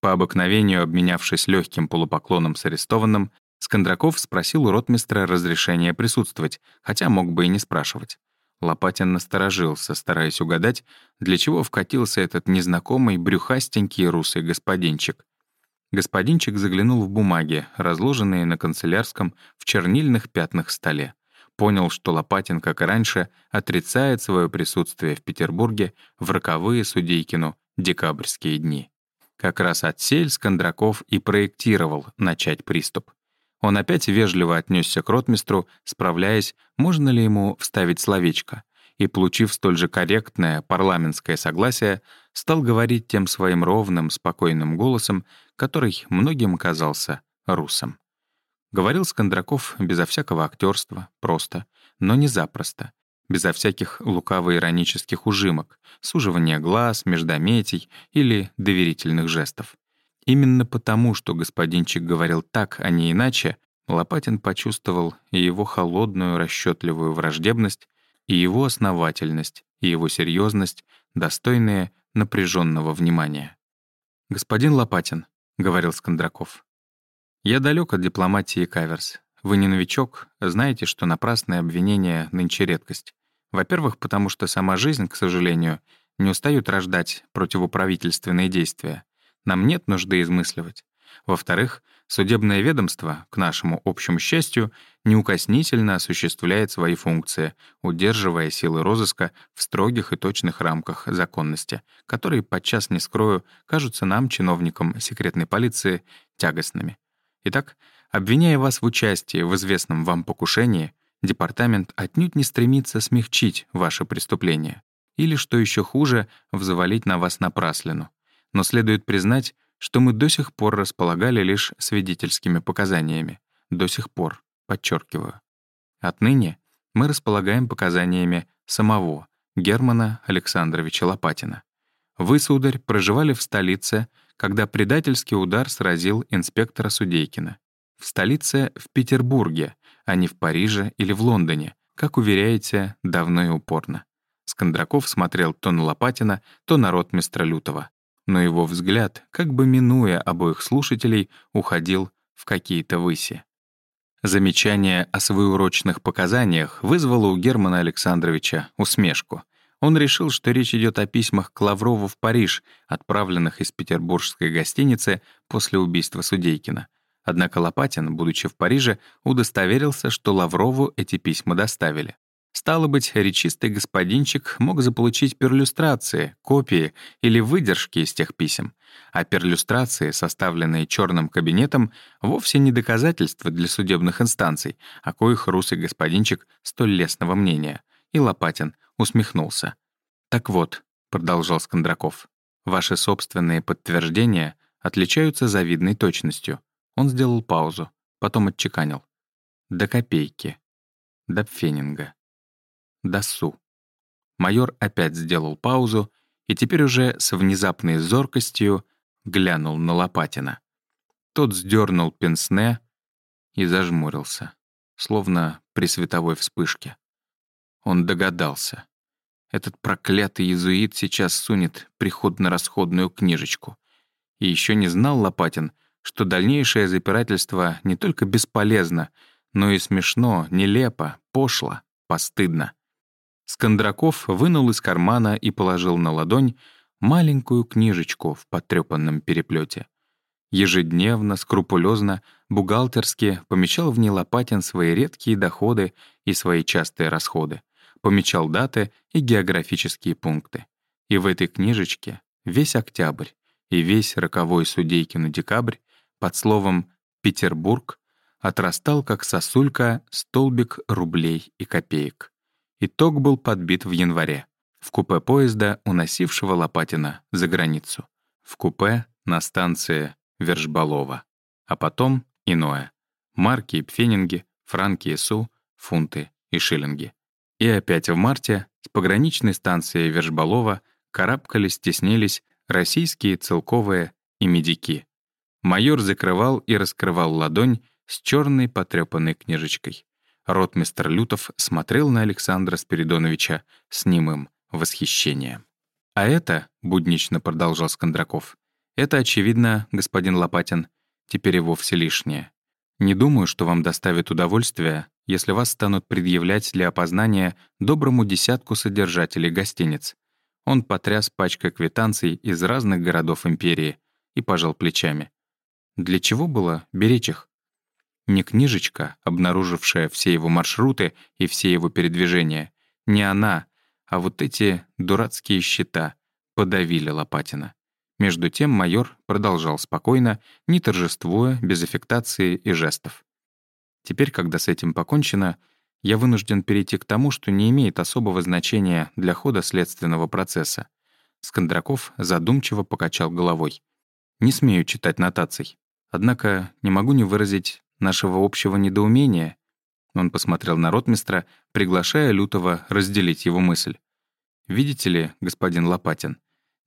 По обыкновению, обменявшись легким полупоклоном с арестованным, Скандраков спросил у ротмистра разрешения присутствовать, хотя мог бы и не спрашивать. Лопатин насторожился, стараясь угадать, для чего вкатился этот незнакомый брюхастенький русый господинчик. Господинчик заглянул в бумаги, разложенные на канцелярском в чернильных пятнах столе. Понял, что Лопатин, как и раньше, отрицает свое присутствие в Петербурге в роковые Судейкину декабрьские дни. Как раз отсель Скандраков и проектировал начать приступ. Он опять вежливо отнесся к ротмистру, справляясь, можно ли ему вставить словечко, и, получив столь же корректное парламентское согласие, стал говорить тем своим ровным, спокойным голосом, который многим казался русом. Говорил Скандраков безо всякого актерства, просто, но не запросто, безо всяких лукаво-иронических ужимок, суживания глаз, междометий или доверительных жестов. Именно потому, что господинчик говорил так, а не иначе, Лопатин почувствовал и его холодную, расчетливую враждебность, и его основательность, и его серьезность, достойные напряженного внимания. «Господин Лопатин», — говорил Скандраков, — «я далек от дипломатии каверс. Вы не новичок, знаете, что напрасное обвинение нынче редкость. Во-первых, потому что сама жизнь, к сожалению, не устает рождать противоправительственные действия. Нам нет нужды измысливать. Во-вторых, судебное ведомство, к нашему общему счастью, неукоснительно осуществляет свои функции, удерживая силы розыска в строгих и точных рамках законности, которые, подчас не скрою, кажутся нам, чиновникам секретной полиции, тягостными. Итак, обвиняя вас в участии в известном вам покушении, департамент отнюдь не стремится смягчить ваше преступление или, что еще хуже, взвалить на вас напраслину — но следует признать, что мы до сих пор располагали лишь свидетельскими показаниями. До сих пор, подчеркиваю. Отныне мы располагаем показаниями самого Германа Александровича Лопатина. Вы, сударь, проживали в столице, когда предательский удар сразил инспектора Судейкина. В столице — в Петербурге, а не в Париже или в Лондоне, как уверяете, давно и упорно. Скандраков смотрел то на Лопатина, то на ротмистра Лютова но его взгляд, как бы минуя обоих слушателей, уходил в какие-то выси. Замечание о своеурочных показаниях вызвало у Германа Александровича усмешку. Он решил, что речь идет о письмах к Лаврову в Париж, отправленных из петербургской гостиницы после убийства Судейкина. Однако Лопатин, будучи в Париже, удостоверился, что Лаврову эти письма доставили. Стало быть, речистый господинчик мог заполучить перлюстрации, копии или выдержки из тех писем, а перлюстрации, составленные черным кабинетом, вовсе не доказательства для судебных инстанций, о коих русый господинчик столь лестного мнения. И Лопатин усмехнулся. «Так вот», — продолжал Скандраков, «ваши собственные подтверждения отличаются завидной точностью». Он сделал паузу, потом отчеканил. «До копейки. До пфенинга». Досу. Майор опять сделал паузу и теперь уже с внезапной зоркостью глянул на Лопатина. Тот сдернул пенсне и зажмурился. словно при световой вспышке. Он догадался. Этот проклятый иезуит сейчас сунет приходно-расходную книжечку. И еще не знал Лопатин, что дальнейшее запирательство не только бесполезно, но и смешно, нелепо, пошло, постыдно. Скандраков вынул из кармана и положил на ладонь маленькую книжечку в потрепанном переплете. Ежедневно, скрупулезно, бухгалтерски помечал в ней Лопатин свои редкие доходы и свои частые расходы, помечал даты и географические пункты. И в этой книжечке весь октябрь и весь роковой Судейкин декабрь под словом «Петербург» отрастал, как сосулька, столбик рублей и копеек. Итог был подбит в январе в купе поезда, уносившего Лопатина за границу. В купе на станции Вершбалова. А потом иное. Марки и пфенинги, франки и су, фунты и шиллинги. И опять в марте с пограничной станции Вершбалова карабкались, теснились российские целковые и медики. Майор закрывал и раскрывал ладонь с черной потрепанной книжечкой. Ротмистр Лютов смотрел на Александра Спиридоновича с немым восхищением. «А это, — буднично продолжал Скандраков, — это, очевидно, господин Лопатин, теперь и вовсе лишнее. Не думаю, что вам доставит удовольствие, если вас станут предъявлять для опознания доброму десятку содержателей гостиниц. Он потряс пачкой квитанций из разных городов империи и пожал плечами. Для чего было беречь их? Не книжечка, обнаружившая все его маршруты и все его передвижения, не она, а вот эти дурацкие счета подавили Лопатина. Между тем майор продолжал спокойно, не торжествуя, без аффектации и жестов. Теперь, когда с этим покончено, я вынужден перейти к тому, что не имеет особого значения для хода следственного процесса. Скандраков задумчиво покачал головой. «Не смею читать нотаций. Однако не могу не выразить нашего общего недоумения». Он посмотрел на ротмистра, приглашая Лютого разделить его мысль. «Видите ли, господин Лопатин,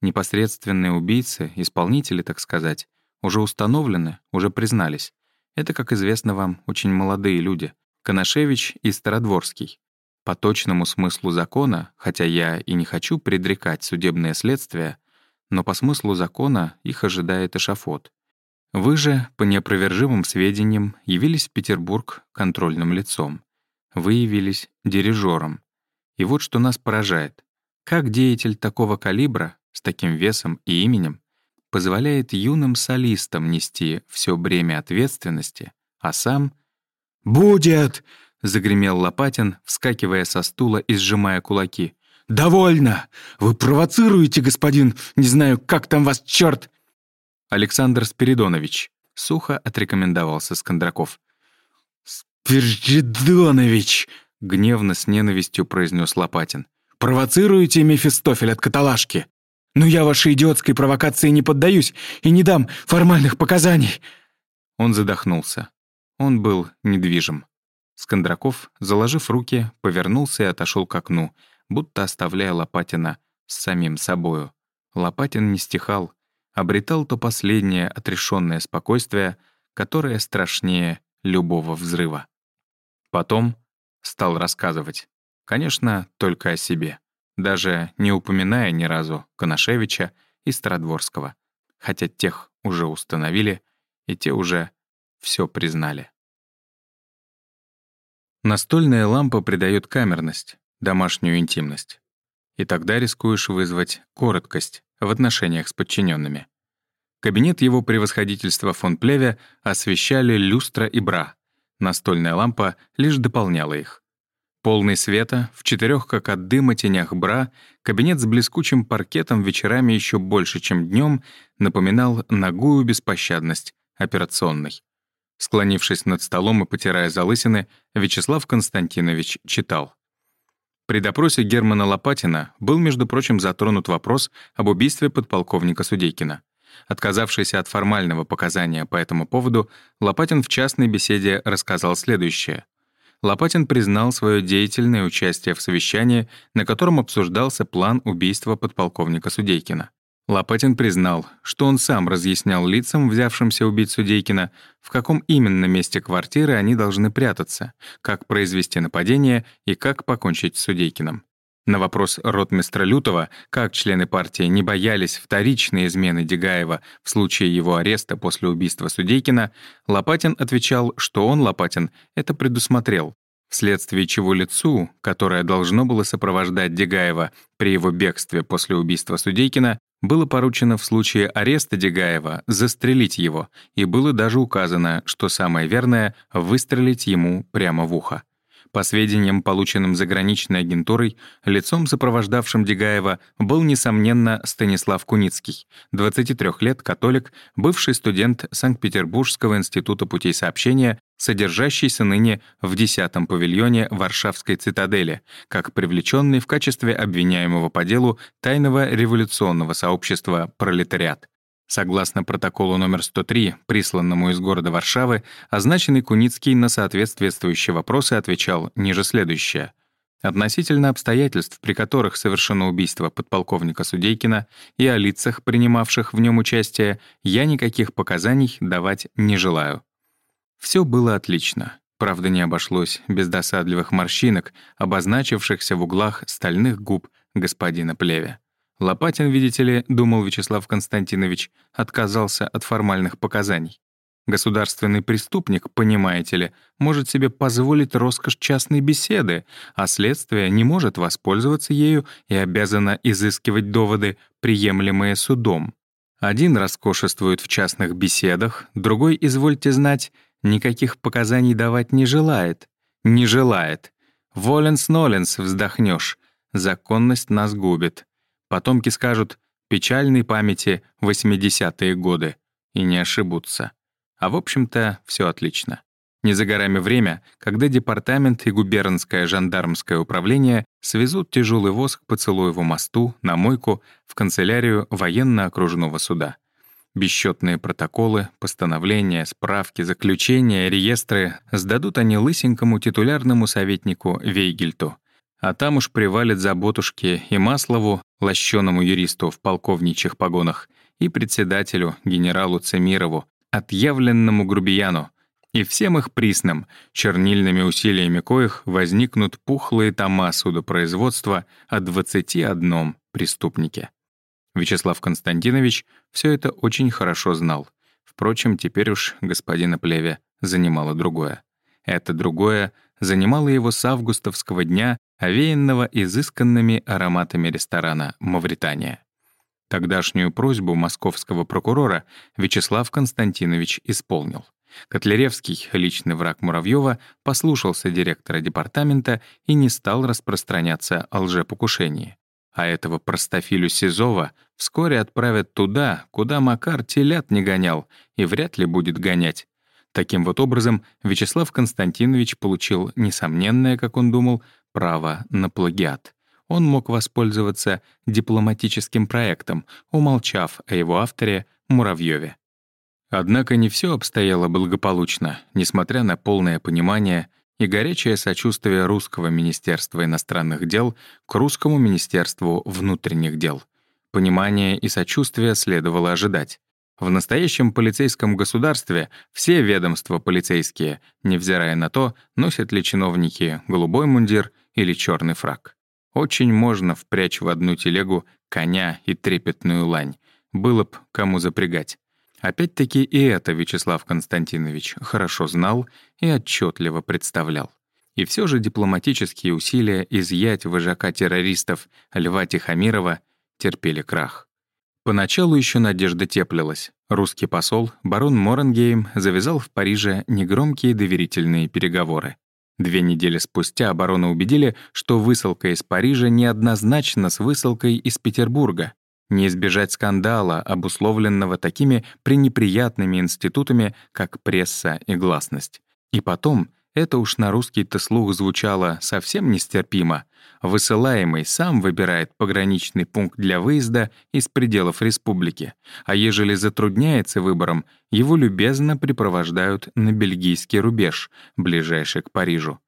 непосредственные убийцы, исполнители, так сказать, уже установлены, уже признались. Это, как известно вам, очень молодые люди. Коношевич и Стародворский. По точному смыслу закона, хотя я и не хочу предрекать судебное следствие, но по смыслу закона их ожидает эшафот. Вы же, по неопровержимым сведениям, явились в Петербург контрольным лицом. Вы явились дирижером. И вот что нас поражает. Как деятель такого калибра, с таким весом и именем, позволяет юным солистам нести все бремя ответственности, а сам — «Будет!» — загремел Лопатин, вскакивая со стула и сжимая кулаки. «Довольно! Вы провоцируете, господин! Не знаю, как там вас, черт!» Александр Спиридонович. Сухо отрекомендовался Скандраков. «Спиридонович!» — гневно с ненавистью произнес Лопатин. «Провоцируете Мефистофель от каталажки? Но я вашей идиотской провокации не поддаюсь и не дам формальных показаний!» Он задохнулся. Он был недвижим. Скандраков, заложив руки, повернулся и отошел к окну, будто оставляя Лопатина с самим собою. Лопатин не стихал, обретал то последнее отрешенное спокойствие, которое страшнее любого взрыва. Потом стал рассказывать. Конечно, только о себе, даже не упоминая ни разу Коношевича и Стародворского, хотя тех уже установили, и те уже все признали. Настольная лампа придает камерность, домашнюю интимность. И тогда рискуешь вызвать короткость в отношениях с подчиненными. Кабинет его превосходительства фон Плеве освещали люстра и бра. Настольная лампа лишь дополняла их. Полный света, в четырех как от дыма тенях бра, кабинет с блескучим паркетом вечерами еще больше, чем днем, напоминал нагую беспощадность операционной. Склонившись над столом и потирая залысины, Вячеслав Константинович читал. При допросе Германа Лопатина был, между прочим, затронут вопрос об убийстве подполковника Судейкина. Отказавшийся от формального показания по этому поводу, Лопатин в частной беседе рассказал следующее. Лопатин признал свое деятельное участие в совещании, на котором обсуждался план убийства подполковника Судейкина. Лопатин признал, что он сам разъяснял лицам, взявшимся убить Судейкина, в каком именно месте квартиры они должны прятаться, как произвести нападение и как покончить с Судейкиным. На вопрос ротмистра Лютова, как члены партии не боялись вторичной измены Дегаева в случае его ареста после убийства Судейкина, Лопатин отвечал, что он, Лопатин, это предусмотрел, вследствие чего лицу, которое должно было сопровождать Дегаева при его бегстве после убийства Судейкина, было поручено в случае ареста Дегаева застрелить его, и было даже указано, что самое верное — выстрелить ему прямо в ухо. По сведениям, полученным заграничной агентурой, лицом, сопровождавшим Дегаева, был, несомненно, Станислав Куницкий, 23 лет, католик, бывший студент Санкт-Петербургского института путей сообщения, содержащийся ныне в 10-м павильоне Варшавской цитадели, как привлеченный в качестве обвиняемого по делу тайного революционного сообщества «Пролетариат». Согласно протоколу номер 103, присланному из города Варшавы, означенный Куницкий на соответствующие вопросы отвечал ниже следующее. Относительно обстоятельств, при которых совершено убийство подполковника Судейкина и о лицах, принимавших в нем участие, я никаких показаний давать не желаю. Все было отлично. Правда, не обошлось без досадливых морщинок, обозначившихся в углах стальных губ господина Плеве. Лопатин, видите ли, думал Вячеслав Константинович, отказался от формальных показаний. Государственный преступник, понимаете ли, может себе позволить роскошь частной беседы, а следствие не может воспользоваться ею и обязано изыскивать доводы, приемлемые судом. Один роскошествует в частных беседах, другой, извольте знать, никаких показаний давать не желает. Не желает. Воленс-ноленс вздохнешь. Законность нас губит. Потомки скажут «печальной памяти 80-е годы» и не ошибутся. А в общем-то, все отлично. Не за горами время, когда департамент и губернское жандармское управление свезут тяжелый воз к Поцелуеву мосту, на мойку, в канцелярию военно-окружного суда. Бесчетные протоколы, постановления, справки, заключения, реестры сдадут они лысенькому титулярному советнику Вейгельту. А там уж привалит заботушки и Маслову, лощеному юристу в полковничьих погонах, и председателю, генералу Цемирову, отъявленному грубияну, и всем их присным, чернильными усилиями коих возникнут пухлые тома судопроизводства о 21 преступнике. Вячеслав Константинович все это очень хорошо знал. Впрочем, теперь уж господина Плеве занимало другое. Это другое занимало его с августовского дня, овеянного изысканными ароматами ресторана «Мавритания». Тогдашнюю просьбу московского прокурора Вячеслав Константинович исполнил. Котляревский, личный враг Муравьева, послушался директора департамента и не стал распространяться о лжепокушении. А этого простофилю Сизова вскоре отправят туда, куда Макар телят не гонял и вряд ли будет гонять. Таким вот образом, Вячеслав Константинович получил несомненное, как он думал, право на плагиат. Он мог воспользоваться дипломатическим проектом, умолчав о его авторе Муравьеве. Однако не все обстояло благополучно, несмотря на полное понимание и горячее сочувствие русского Министерства иностранных дел к русскому Министерству внутренних дел. Понимание и сочувствие следовало ожидать. В настоящем полицейском государстве все ведомства полицейские, невзирая на то, носят ли чиновники голубой мундир или черный фраг. Очень можно впрячь в одну телегу коня и трепетную лань. Было б кому запрягать. Опять-таки и это Вячеслав Константинович хорошо знал и отчетливо представлял. И все же дипломатические усилия изъять вожака террористов Льва Тихомирова терпели крах. Поначалу еще надежда теплилась. Русский посол, барон Моренгейм, завязал в Париже негромкие доверительные переговоры. Две недели спустя обороны убедили, что высылка из Парижа неоднозначна с высылкой из Петербурга. Не избежать скандала, обусловленного такими пренеприятными институтами, как пресса и гласность. И потом, это уж на русский-то слух звучало совсем нестерпимо. Высылаемый сам выбирает пограничный пункт для выезда из пределов республики, а ежели затрудняется выбором, его любезно припровождают на бельгийский рубеж, ближайший к Парижу.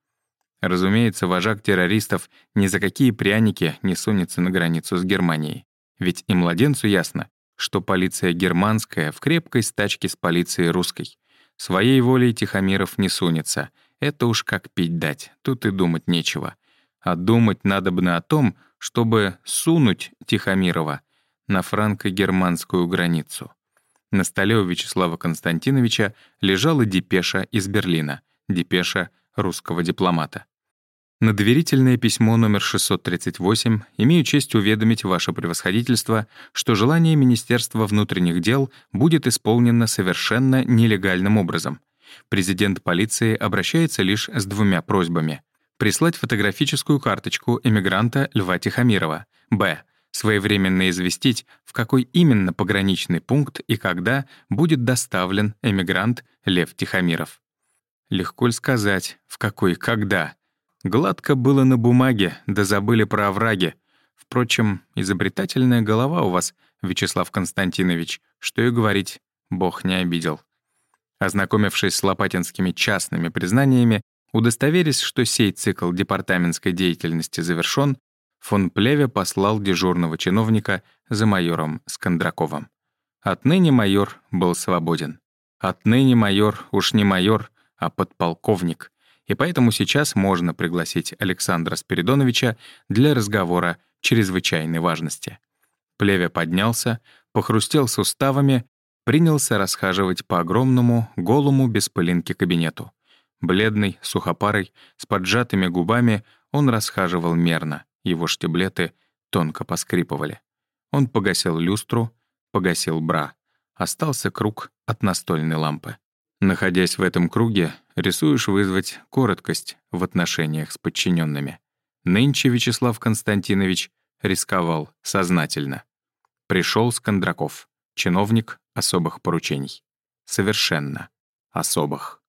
Разумеется, вожак террористов ни за какие пряники не сунется на границу с Германией. Ведь и младенцу ясно, что полиция германская в крепкой стачке с полицией русской. Своей волей Тихомиров не сунется. Это уж как пить дать, тут и думать нечего. А думать надо бы о том, чтобы сунуть Тихомирова на франко-германскую границу. На столе у Вячеслава Константиновича лежала депеша из Берлина, депеша русского дипломата. На доверительное письмо номер 638 имею честь уведомить ваше превосходительство, что желание Министерства внутренних дел будет исполнено совершенно нелегальным образом. Президент полиции обращается лишь с двумя просьбами. Прислать фотографическую карточку эмигранта Льва Тихомирова. Б. Своевременно известить, в какой именно пограничный пункт и когда будет доставлен эмигрант Лев Тихомиров. Легко ли сказать, в какой и когда — Гладко было на бумаге, да забыли про овраги. Впрочем, изобретательная голова у вас, Вячеслав Константинович, что и говорить, Бог не обидел. Ознакомившись с лопатинскими частными признаниями, удостоверясь, что сей цикл департаментской деятельности завершён, фон Плеве послал дежурного чиновника за майором Скандраковым. Отныне майор был свободен. Отныне майор уж не майор, а подполковник — и поэтому сейчас можно пригласить Александра Спиридоновича для разговора чрезвычайной важности. Плевя поднялся, похрустел суставами, принялся расхаживать по огромному, голому, без пылинки кабинету. Бледный, сухопарый, с поджатыми губами, он расхаживал мерно, его штиблеты тонко поскрипывали. Он погасил люстру, погасил бра. Остался круг от настольной лампы. Находясь в этом круге, рисуешь вызвать короткость в отношениях с подчиненными. Нынче Вячеслав Константинович рисковал сознательно. Пришел Скандраков, чиновник особых поручений. Совершенно особых.